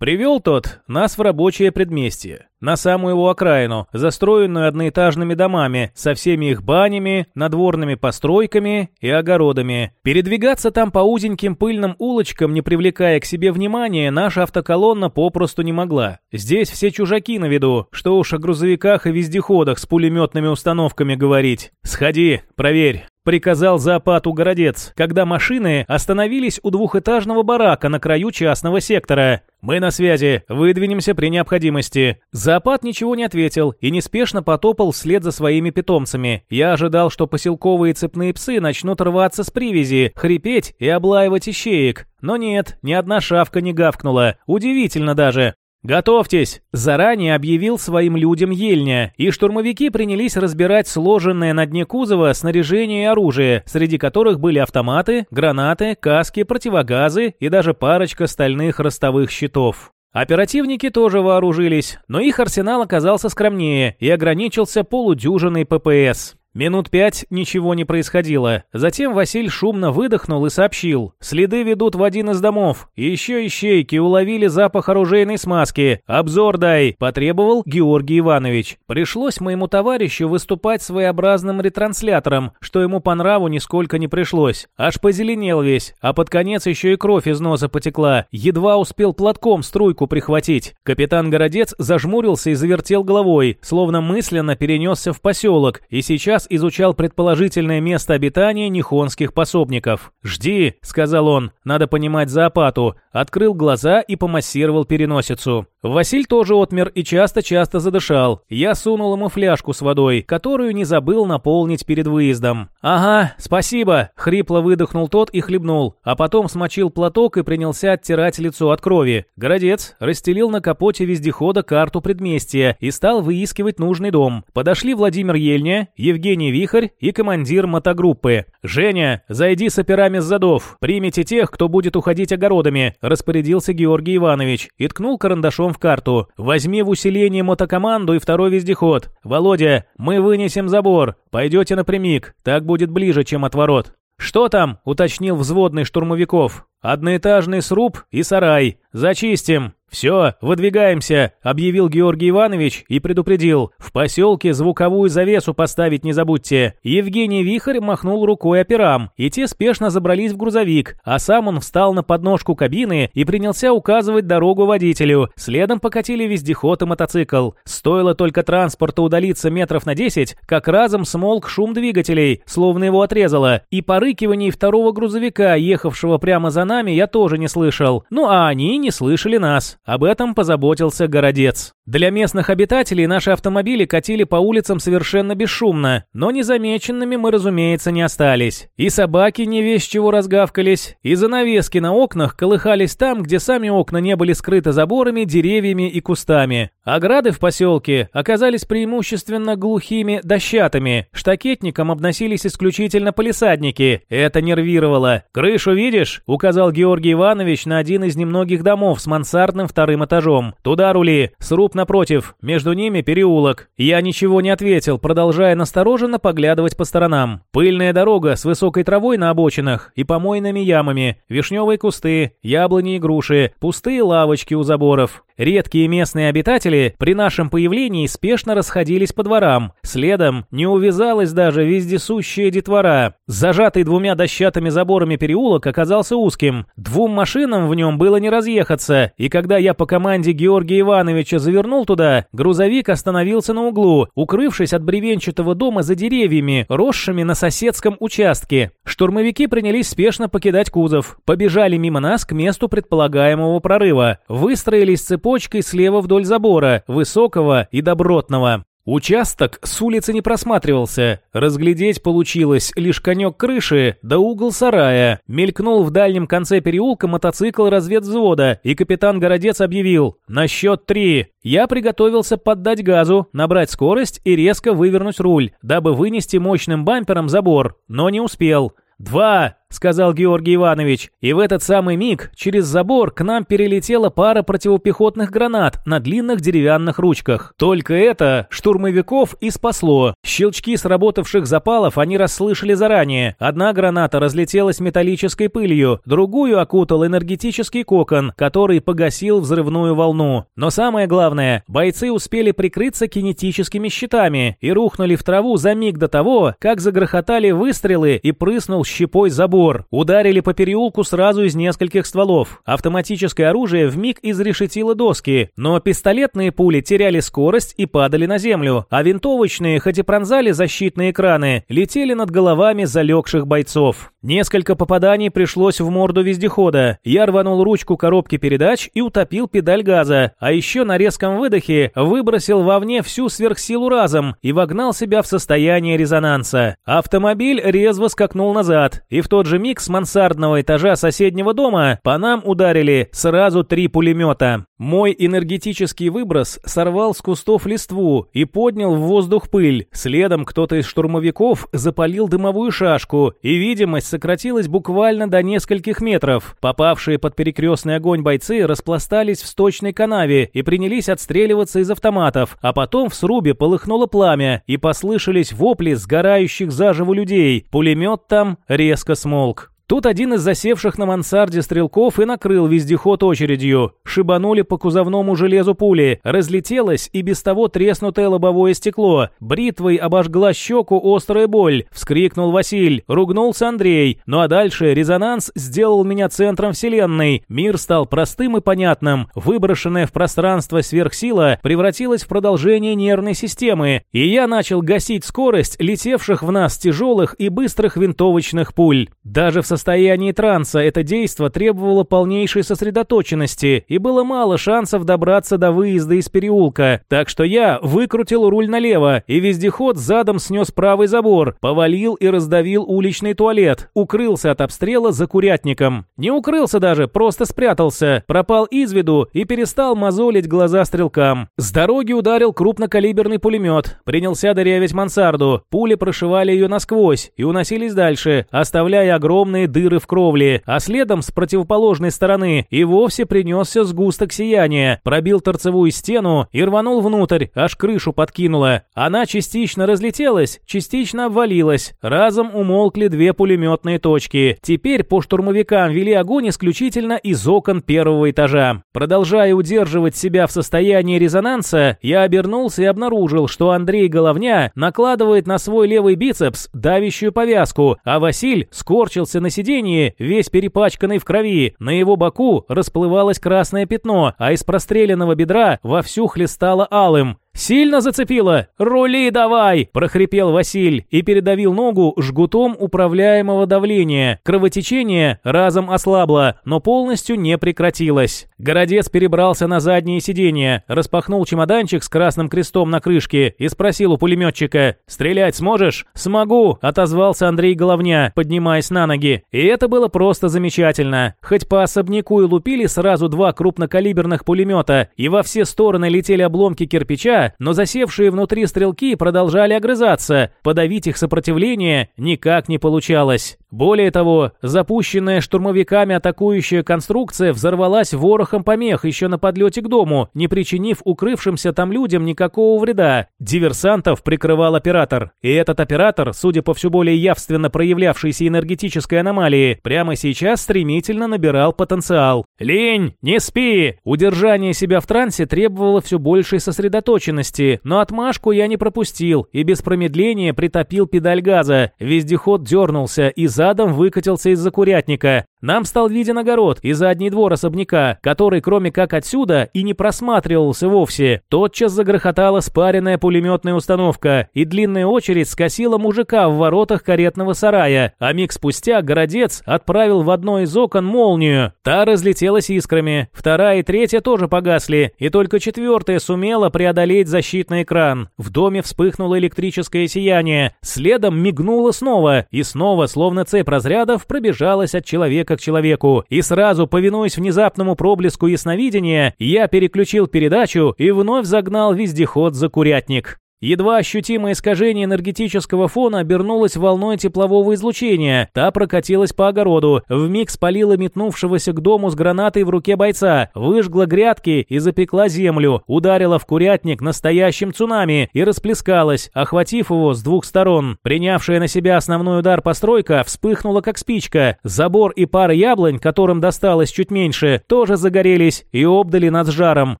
Привел тот нас в рабочее предместье, на самую его окраину, застроенную одноэтажными домами, со всеми их банями, надворными постройками и огородами. Передвигаться там по узеньким пыльным улочкам, не привлекая к себе внимания, наша автоколонна попросту не могла. Здесь все чужаки на виду, что уж о грузовиках и вездеходах с пулеметными установками говорить. Сходи, проверь, приказал зоопату городец, когда машины остановились у двухэтажного барака на краю частного сектора. «Мы на связи, выдвинемся при необходимости». Зоопат ничего не ответил и неспешно потопал вслед за своими питомцами. Я ожидал, что поселковые цепные псы начнут рваться с привязи, хрипеть и облаивать ищеек. Но нет, ни одна шавка не гавкнула. Удивительно даже. «Готовьтесь!» – заранее объявил своим людям Ельня, и штурмовики принялись разбирать сложенное на дне кузова снаряжение и оружие, среди которых были автоматы, гранаты, каски, противогазы и даже парочка стальных ростовых щитов. Оперативники тоже вооружились, но их арсенал оказался скромнее и ограничился полудюжиной ППС. Минут пять ничего не происходило. Затем Василь шумно выдохнул и сообщил. Следы ведут в один из домов. Еще ищейки уловили запах оружейной смазки. Обзор дай, потребовал Георгий Иванович. Пришлось моему товарищу выступать своеобразным ретранслятором, что ему по нраву нисколько не пришлось. Аж позеленел весь, а под конец еще и кровь из носа потекла. Едва успел платком струйку прихватить. Капитан Городец зажмурился и завертел головой, словно мысленно перенесся в поселок, и сейчас час изучал предположительное место обитания нихонских пособников. «Жди», — сказал он, — «надо понимать зоопату». Открыл глаза и помассировал переносицу. Василь тоже отмер и часто-часто задышал. Я сунул ему фляжку с водой, которую не забыл наполнить перед выездом. «Ага, спасибо!» — хрипло выдохнул тот и хлебнул, а потом смочил платок и принялся оттирать лицо от крови. Городец расстелил на капоте вездехода карту предместья и стал выискивать нужный дом. Подошли Владимир Ельня, Евгений Вихарь и командир мотогруппы. «Женя, зайди с операми с задов, примите тех, кто будет уходить огородами», — распорядился Георгий Иванович и ткнул карандашом в карту. Возьми в усиление мотокоманду и второй вездеход. Володя, мы вынесем забор. Пойдете напрямик. Так будет ближе, чем от ворот. «Что там?» – уточнил взводный штурмовиков. «Одноэтажный сруб и сарай. Зачистим. «Все, выдвигаемся», — объявил Георгий Иванович и предупредил. «В поселке звуковую завесу поставить не забудьте». Евгений Вихарь махнул рукой операм, и те спешно забрались в грузовик, а сам он встал на подножку кабины и принялся указывать дорогу водителю. Следом покатили вездеход и мотоцикл. Стоило только транспорту удалиться метров на десять, как разом смолк шум двигателей, словно его отрезало, и порыкиваний второго грузовика, ехавшего прямо за нами, я тоже не слышал. Ну а они не слышали нас. Об этом позаботился городец. Для местных обитателей наши автомобили катили по улицам совершенно бесшумно, но незамеченными мы, разумеется, не остались. И собаки не весь чего разгавкались, и занавески на окнах колыхались там, где сами окна не были скрыты заборами, деревьями и кустами. Ограды в поселке оказались преимущественно глухими дощатыми, штакетником обносились исключительно полисадники. Это нервировало. «Крышу видишь?» – указал Георгий Иванович на один из немногих домов с мансардным вторым этажом. «Туда рули, сруб напротив, между ними переулок». Я ничего не ответил, продолжая настороженно поглядывать по сторонам. Пыльная дорога с высокой травой на обочинах и помойными ямами, вишневые кусты, яблони и груши, пустые лавочки у заборов. Редкие местные обитатели при нашем появлении спешно расходились по дворам. Следом не увязалась даже вездесущая детвора. Зажатый двумя дощатыми заборами переулок оказался узким. Двум машинам в нем было не разъехаться, и когда я по команде Георгия Ивановича завернул туда, грузовик остановился на углу, укрывшись от бревенчатого дома за деревьями, росшими на соседском участке. Штурмовики принялись спешно покидать кузов, побежали мимо нас к месту предполагаемого прорыва, выстроились цепочкой слева вдоль забора, высокого и добротного. Участок с улицы не просматривался. Разглядеть получилось лишь конек крыши да угол сарая. Мелькнул в дальнем конце переулка мотоцикл разведвзвода, и капитан Городец объявил «На счет три». Я приготовился поддать газу, набрать скорость и резко вывернуть руль, дабы вынести мощным бампером забор, но не успел. «Два!» — сказал Георгий Иванович, и в этот самый миг через забор к нам перелетела пара противопехотных гранат на длинных деревянных ручках. Только это штурмовиков и спасло. Щелчки сработавших запалов они расслышали заранее. Одна граната разлетелась металлической пылью, другую окутал энергетический кокон, который погасил взрывную волну. Но самое главное, бойцы успели прикрыться кинетическими щитами и рухнули в траву за миг до того, как загрохотали выстрелы и прыснул щепой забор упор. Ударили по переулку сразу из нескольких стволов. Автоматическое оружие вмиг изрешетило доски, но пистолетные пули теряли скорость и падали на землю, а винтовочные, хоть и пронзали защитные экраны, летели над головами залегших бойцов. Несколько попаданий пришлось в морду вездехода. Я рванул ручку коробки передач и утопил педаль газа, а еще на резком выдохе выбросил вовне всю сверхсилу разом и вогнал себя в состояние резонанса. Автомобиль резво скакнул назад, и в тот же миг с мансардного этажа соседнего дома по нам ударили сразу три пулемета. Мой энергетический выброс сорвал с кустов листву и поднял в воздух пыль. Следом кто-то из штурмовиков запалил дымовую шашку, и видимость сократилась буквально до нескольких метров. Попавшие под перекрестный огонь бойцы распластались в сточной канаве и принялись отстреливаться из автоматов, а потом в срубе полыхнуло пламя, и послышались вопли сгорающих заживо людей. Пулемет там резко смолк. Тут один из засевших на мансарде стрелков и накрыл вездеход очередью. Шибанули по кузовному железу пули. Разлетелось и без того треснутое лобовое стекло. Бритвой обожгла щеку острая боль. Вскрикнул Василь. Ругнулся Андрей. Ну а дальше резонанс сделал меня центром вселенной. Мир стал простым и понятным. Выброшенная в пространство сверхсила превратилась в продолжение нервной системы. И я начал гасить скорость летевших в нас тяжелых и быстрых винтовочных пуль. Даже в состоянии состоянии транса это действо требовало полнейшей сосредоточенности, и было мало шансов добраться до выезда из переулка, так что я выкрутил руль налево, и вездеход задом снес правый забор, повалил и раздавил уличный туалет, укрылся от обстрела за курятником. Не укрылся даже, просто спрятался, пропал из виду и перестал мозолить глаза стрелкам. С дороги ударил крупнокалиберный пулемет, принялся дырявить мансарду, пули прошивали ее насквозь и уносились дальше, оставляя огромные дыры в кровле, а следом с противоположной стороны и вовсе принесся сгусток сияния, пробил торцевую стену и рванул внутрь, аж крышу подкинула. Она частично разлетелась, частично обвалилась. Разом умолкли две пулеметные точки. Теперь по штурмовикам вели огонь исключительно из окон первого этажа. Продолжая удерживать себя в состоянии резонанса, я обернулся и обнаружил, что Андрей Головня накладывает на свой левый бицепс давящую повязку, а Василь скорчился на сиденье, весь перепачканный в крови. На его боку расплывалось красное пятно, а из простреленного бедра вовсю хлестало алым. «Сильно зацепило? Рули давай!» – прохрипел Василь и передавил ногу жгутом управляемого давления. Кровотечение разом ослабло, но полностью не прекратилось. Городец перебрался на заднее сиденье, распахнул чемоданчик с красным крестом на крышке и спросил у пулеметчика «Стрелять сможешь?» «Смогу», – отозвался Андрей Головня, поднимаясь на ноги. И это было просто замечательно. Хоть по особняку и лупили сразу два крупнокалиберных пулемета, и во все стороны летели обломки кирпича, но засевшие внутри стрелки продолжали огрызаться. Подавить их сопротивление никак не получалось. Более того, запущенная штурмовиками атакующая конструкция взорвалась ворохом помех еще на подлете к дому, не причинив укрывшимся там людям никакого вреда. Диверсантов прикрывал оператор. И этот оператор, судя по все более явственно проявлявшейся энергетической аномалии, прямо сейчас стремительно набирал потенциал. «Лень! Не спи!» Удержание себя в трансе требовало все большей сосредоточенности, но отмашку я не пропустил и без промедления притопил педаль газа. Вездеход дернулся и задом выкатился из-за курятника. Нам стал виден огород и задний двор особняка, который, кроме как отсюда, и не просматривался вовсе. Тотчас загрохотала спаренная пулеметная установка, и длинная очередь скосила мужика в воротах каретного сарая, а миг спустя городец отправил в одно из окон молнию. Та разлетелась искрами, вторая и третья тоже погасли, и только четвертая сумела преодолеть защитный экран. В доме вспыхнуло электрическое сияние, следом мигнуло снова, и снова, словно цепь разрядов, пробежалась от человека человека к человеку, и сразу, повинуясь внезапному проблеску ясновидения, я переключил передачу и вновь загнал вездеход за курятник. Едва ощутимое искажение энергетического фона обернулось волной теплового излучения. Та прокатилась по огороду, вмиг спалила метнувшегося к дому с гранатой в руке бойца, выжгла грядки и запекла землю, ударила в курятник настоящим цунами и расплескалась, охватив его с двух сторон. Принявшая на себя основной удар постройка вспыхнула как спичка. Забор и пара яблонь, которым досталось чуть меньше, тоже загорелись и обдали над жаром.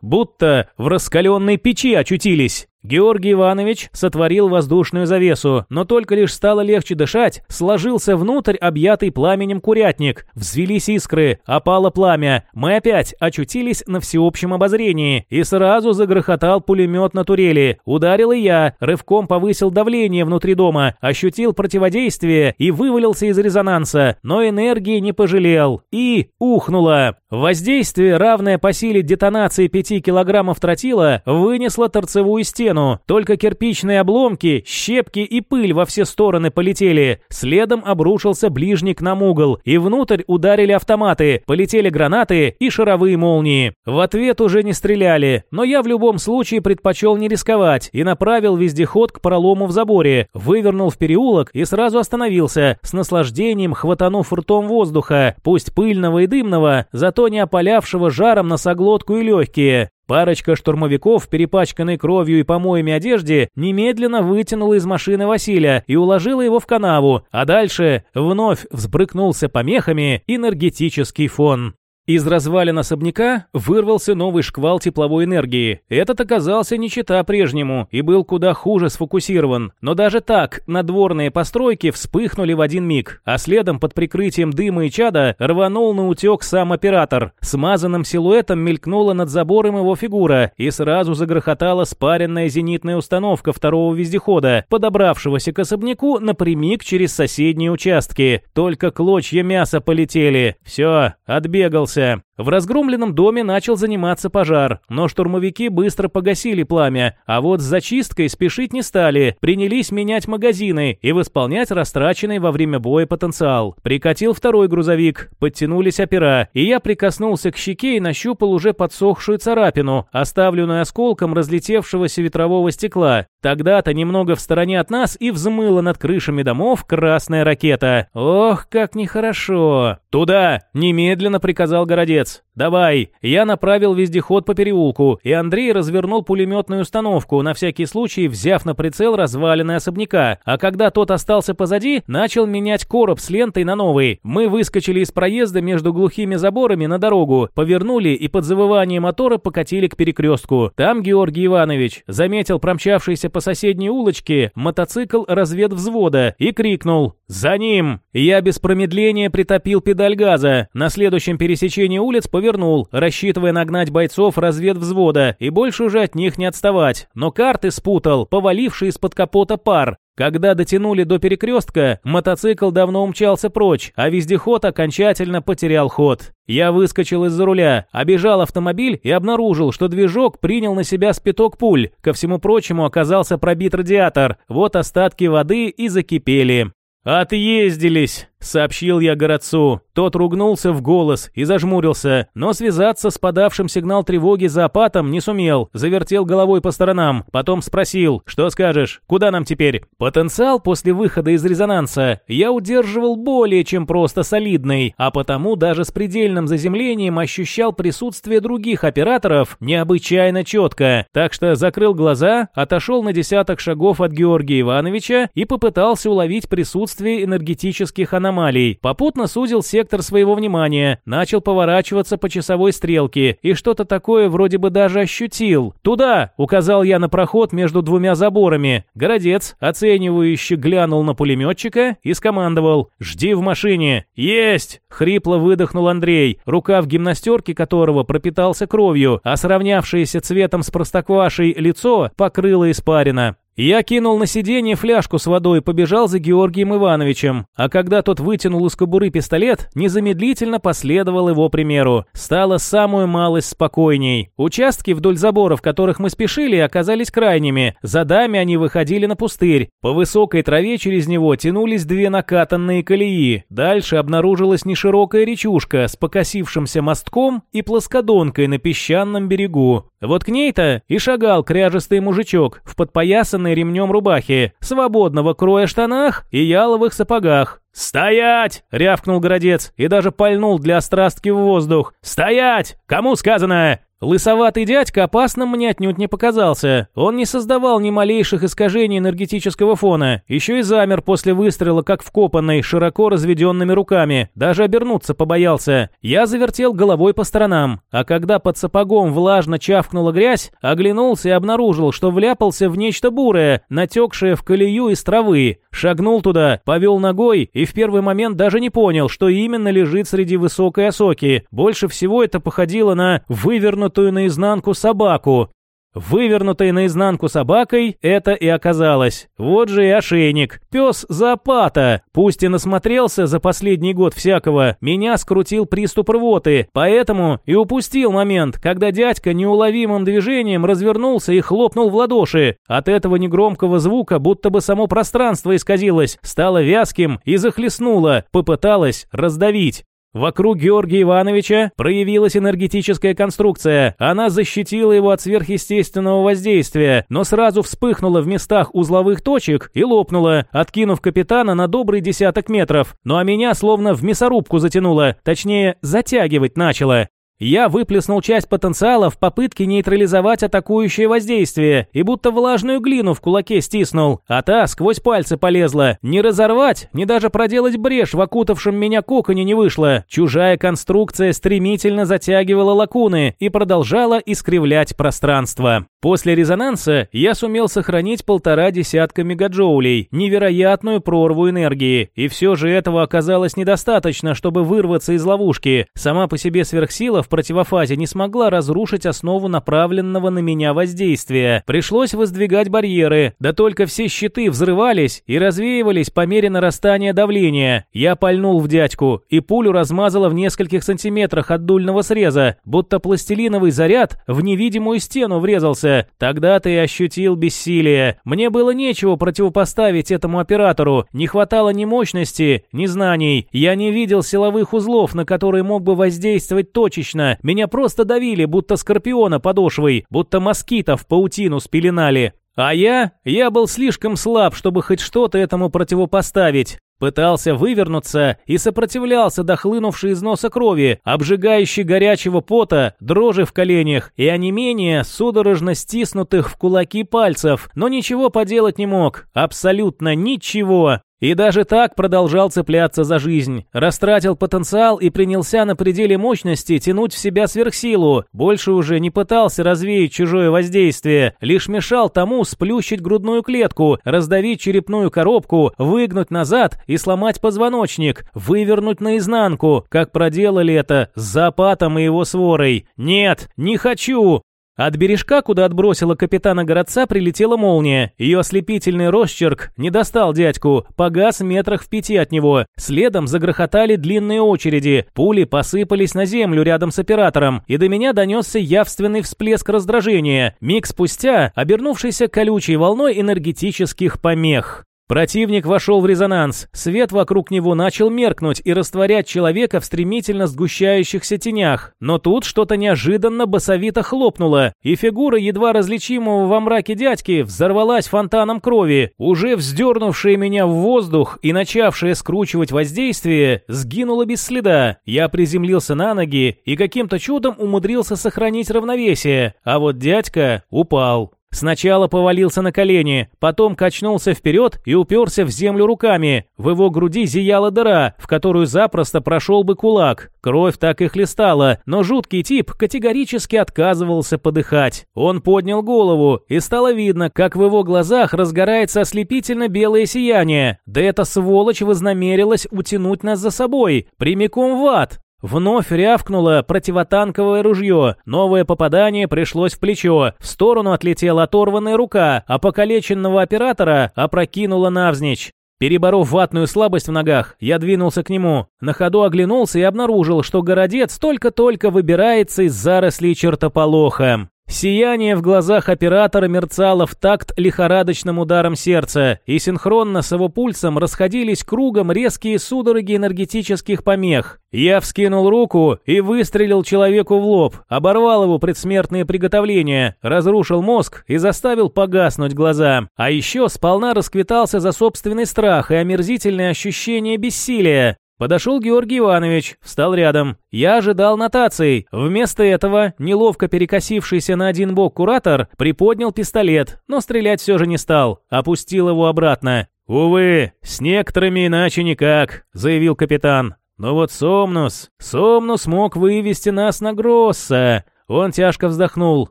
Будто в раскаленной печи очутились. Георгий Иванович сотворил воздушную завесу, но только лишь стало легче дышать, сложился внутрь объятый пламенем курятник, взвелись искры, опало пламя, мы опять очутились на всеобщем обозрении, и сразу загрохотал пулемет на турели. Ударил и я, рывком повысил давление внутри дома, ощутил противодействие и вывалился из резонанса, но энергии не пожалел. И ухнуло. Воздействие, равное по силе детонации 5 килограммов тротила, вынесло торцевую стену, стену, только кирпичные обломки, щепки и пыль во все стороны полетели. Следом обрушился ближний к нам угол, и внутрь ударили автоматы, полетели гранаты и шаровые молнии. В ответ уже не стреляли, но я в любом случае предпочел не рисковать и направил вездеход к пролому в заборе, вывернул в переулок и сразу остановился, с наслаждением хватанув ртом воздуха, пусть пыльного и дымного, зато не опалявшего жаром носоглотку и легкие. Парочка штурмовиков, перепачканной кровью и помоями одежде, немедленно вытянула из машины Василия и уложила его в канаву, а дальше вновь взбрыкнулся помехами энергетический фон. Из развалин особняка вырвался новый шквал тепловой энергии. Этот оказался не чета прежнему и был куда хуже сфокусирован. Но даже так надворные постройки вспыхнули в один миг, а следом под прикрытием дыма и чада рванул на утек сам оператор. Смазанным силуэтом мелькнула над забором его фигура и сразу загрохотала спаренная зенитная установка второго вездехода, подобравшегося к особняку напрямик через соседние участки. Только клочья мяса полетели. Все, отбегался. появился В разгромленном доме начал заниматься пожар, но штурмовики быстро погасили пламя, а вот с зачисткой спешить не стали, принялись менять магазины и восполнять растраченный во время боя потенциал. Прикатил второй грузовик, подтянулись опера, и я прикоснулся к щеке и нащупал уже подсохшую царапину, оставленную осколком разлетевшегося ветрового стекла. Тогда-то немного в стороне от нас и взмыла над крышами домов красная ракета. Ох, как нехорошо. «Туда!» – немедленно приказал городец. «Давай!» Я направил вездеход по переулку, и Андрей развернул пулеметную установку, на всякий случай взяв на прицел развалины особняка, а когда тот остался позади, начал менять короб с лентой на новый. Мы выскочили из проезда между глухими заборами на дорогу, повернули и под завывание мотора покатили к перекрестку. Там Георгий Иванович заметил промчавшийся по соседней улочке мотоцикл разведвзвода и крикнул «За ним!». Я без промедления притопил педаль газа. На следующем пересечении улиц повернул, рассчитывая нагнать бойцов разведвзвода и больше уже от них не отставать. Но карты спутал, поваливший из-под капота пар. Когда дотянули до перекрестка, мотоцикл давно умчался прочь, а вездеход окончательно потерял ход. Я выскочил из-за руля, обежал автомобиль и обнаружил, что движок принял на себя спиток пуль. Ко всему прочему оказался пробит радиатор. Вот остатки воды и закипели. «Отъездились!» Сообщил я городцу. Тот ругнулся в голос и зажмурился, но связаться с подавшим сигнал тревоги зоопатом не сумел, завертел головой по сторонам, потом спросил, что скажешь, куда нам теперь? Потенциал после выхода из резонанса я удерживал более чем просто солидный, а потому даже с предельным заземлением ощущал присутствие других операторов необычайно четко, так что закрыл глаза, отошел на десяток шагов от Георгия Ивановича и попытался уловить присутствие энергетических аномалий аномалий, попутно сузил сектор своего внимания, начал поворачиваться по часовой стрелке и что-то такое вроде бы даже ощутил. «Туда!» — указал я на проход между двумя заборами. Городец, оценивающе глянул на пулеметчика и скомандовал «Жди в машине!» «Есть!» — хрипло выдохнул Андрей, рука в гимнастерке которого пропитался кровью, а сравнявшееся цветом с простоквашей лицо покрыло испарина. Я кинул на сиденье фляжку с водой и побежал за Георгием Ивановичем, а когда тот вытянул из кобуры пистолет, незамедлительно последовал его примеру. Стало самую малость спокойней. Участки вдоль заборов, которых мы спешили, оказались крайними. За дами они выходили на пустырь. По высокой траве через него тянулись две накатанные колеи. Дальше обнаружилась неширокая речушка с покосившимся мостком и плоскодонкой на песчаном берегу. Вот к ней-то и шагал кряжестый мужичок в подпоясанной ремнем рубахе, свободного кроя штанах и яловых сапогах. «Стоять!» — рявкнул городец и даже пальнул для острастки в воздух. «Стоять! Кому сказано?» Лысоватый дядька опасным мне отнюдь не показался. Он не создавал ни малейших искажений энергетического фона. Еще и замер после выстрела, как вкопанный, широко разведенными руками. Даже обернуться побоялся. Я завертел головой по сторонам. А когда под сапогом влажно чавкнула грязь, оглянулся и обнаружил, что вляпался в нечто бурое, натекшее в колею из травы. Шагнул туда, повел ногой и в первый момент даже не понял, что именно лежит среди высокой осоки. Больше всего это походило на вывернутую вывернутую наизнанку собаку. Вывернутой наизнанку собакой это и оказалось. Вот же и ошейник. Пес Запата. Пусть и насмотрелся за последний год всякого, меня скрутил приступ рвоты, поэтому и упустил момент, когда дядька неуловимым движением развернулся и хлопнул в ладоши. От этого негромкого звука будто бы само пространство исказилось, стало вязким и захлестнуло, попыталось раздавить. Вокруг Георгия Ивановича проявилась энергетическая конструкция. Она защитила его от сверхъестественного воздействия, но сразу вспыхнула в местах узловых точек и лопнула, откинув капитана на добрый десяток метров. Ну а меня словно в мясорубку затянуло, точнее, затягивать начало. Я выплеснул часть потенциала в попытке нейтрализовать атакующее воздействие и будто влажную глину в кулаке стиснул, а та сквозь пальцы полезла. Не разорвать, ни даже проделать брешь в окутавшем меня коконе не вышло. Чужая конструкция стремительно затягивала лакуны и продолжала искривлять пространство. После резонанса я сумел сохранить полтора десятка мегаджоулей, невероятную прорву энергии, и все же этого оказалось недостаточно, чтобы вырваться из ловушки. Сама по себе сверхсила в противофазе не смогла разрушить основу направленного на меня воздействия. Пришлось воздвигать барьеры, да только все щиты взрывались и развеивались по мере нарастания давления. Я пальнул в дядьку, и пулю размазала в нескольких сантиметрах от дульного среза, будто пластилиновый заряд в невидимую стену врезался. Тогда ты ощутил бессилие. Мне было нечего противопоставить этому оператору, не хватало ни мощности, ни знаний. Я не видел силовых узлов, на которые мог бы воздействовать точечно. Меня просто давили, будто скорпиона подошвой, будто москитов паутину спеленали. А я? Я был слишком слаб, чтобы хоть что-то этому противопоставить. Пытался вывернуться и сопротивлялся до хлынувшей из носа крови, обжигающей горячего пота, дрожи в коленях и онемения судорожно стиснутых в кулаки пальцев, но ничего поделать не мог, абсолютно ничего. И даже так продолжал цепляться за жизнь. Растратил потенциал и принялся на пределе мощности тянуть в себя сверхсилу. Больше уже не пытался развеять чужое воздействие, лишь мешал тому сплющить грудную клетку, раздавить черепную коробку, выгнуть назад и сломать позвоночник, вывернуть наизнанку, как проделали это с Запатом и его сворой. «Нет, не хочу!» От бережка, куда отбросила капитана городца, прилетела молния. Ее ослепительный росчерк не достал дядьку, погас метрах в пяти от него. Следом загрохотали длинные очереди, пули посыпались на землю рядом с оператором, и до меня донесся явственный всплеск раздражения, миг спустя обернувшийся колючей волной энергетических помех. Противник вошел в резонанс. Свет вокруг него начал меркнуть и растворять человека в стремительно сгущающихся тенях. Но тут что-то неожиданно басовито хлопнуло, и фигура едва различимого во мраке дядьки взорвалась фонтаном крови. Уже вздернувшая меня в воздух и начавшая скручивать воздействие, сгинула без следа. Я приземлился на ноги и каким-то чудом умудрился сохранить равновесие, а вот дядька упал. Сначала повалился на колени, потом качнулся вперед и уперся в землю руками. В его груди зияла дыра, в которую запросто прошел бы кулак. Кровь так и хлестала, но жуткий тип категорически отказывался подыхать. Он поднял голову, и стало видно, как в его глазах разгорается ослепительно белое сияние. Да эта сволочь вознамерилась утянуть нас за собой, прямиком в ад. Вновь рявкнуло противотанковое ружье. Новое попадание пришлось в плечо. В сторону отлетела оторванная рука, а покалеченного оператора опрокинуло навзничь. Переборов ватную слабость в ногах, я двинулся к нему. На ходу оглянулся и обнаружил, что городец только-только выбирается из зарослей чертополоха. Сияние в глазах оператора мерцало в такт лихорадочным ударом сердца, и синхронно с его пульсом расходились кругом резкие судороги энергетических помех. Я вскинул руку и выстрелил человеку в лоб, оборвал его предсмертные приготовления, разрушил мозг и заставил погаснуть глаза. А еще сполна расквитался за собственный страх и омерзительное ощущение бессилия. Подошел Георгий Иванович, встал рядом. Я ожидал нотаций. Вместо этого, неловко перекосившийся на один бок куратор приподнял пистолет, но стрелять все же не стал. Опустил его обратно. «Увы, с некоторыми иначе никак», — заявил капитан. «Но вот Сомнус... Сомнус мог вывести нас на Гросса. Он тяжко вздохнул,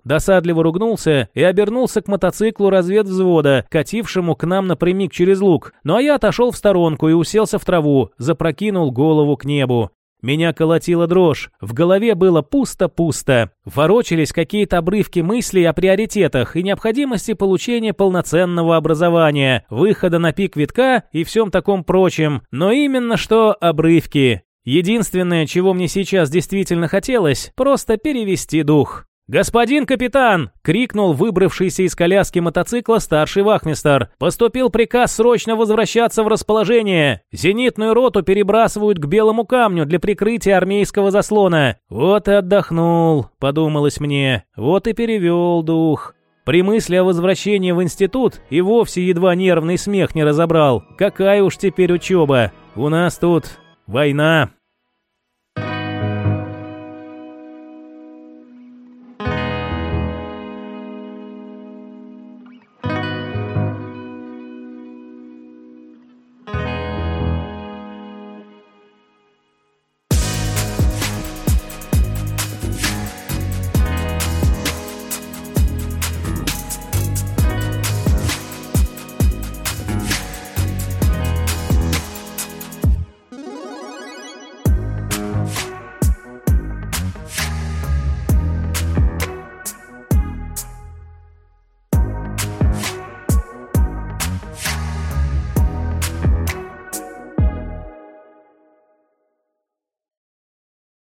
досадливо ругнулся и обернулся к мотоциклу разведвзвода, катившему к нам напрямик через луг. Ну а я отошел в сторонку и уселся в траву, запрокинул голову к небу. Меня колотила дрожь, в голове было пусто-пусто. Ворочались какие-то обрывки мыслей о приоритетах и необходимости получения полноценного образования, выхода на пик витка и всем таком прочем. Но именно что обрывки. Единственное, чего мне сейчас действительно хотелось, просто перевести дух. «Господин капитан!» — крикнул выбравшийся из коляски мотоцикла старший вахмистер. «Поступил приказ срочно возвращаться в расположение. Зенитную роту перебрасывают к белому камню для прикрытия армейского заслона. Вот и отдохнул, подумалось мне. Вот и перевел дух». При мысли о возвращении в институт и вовсе едва нервный смех не разобрал. Какая уж теперь учеба. У нас тут Война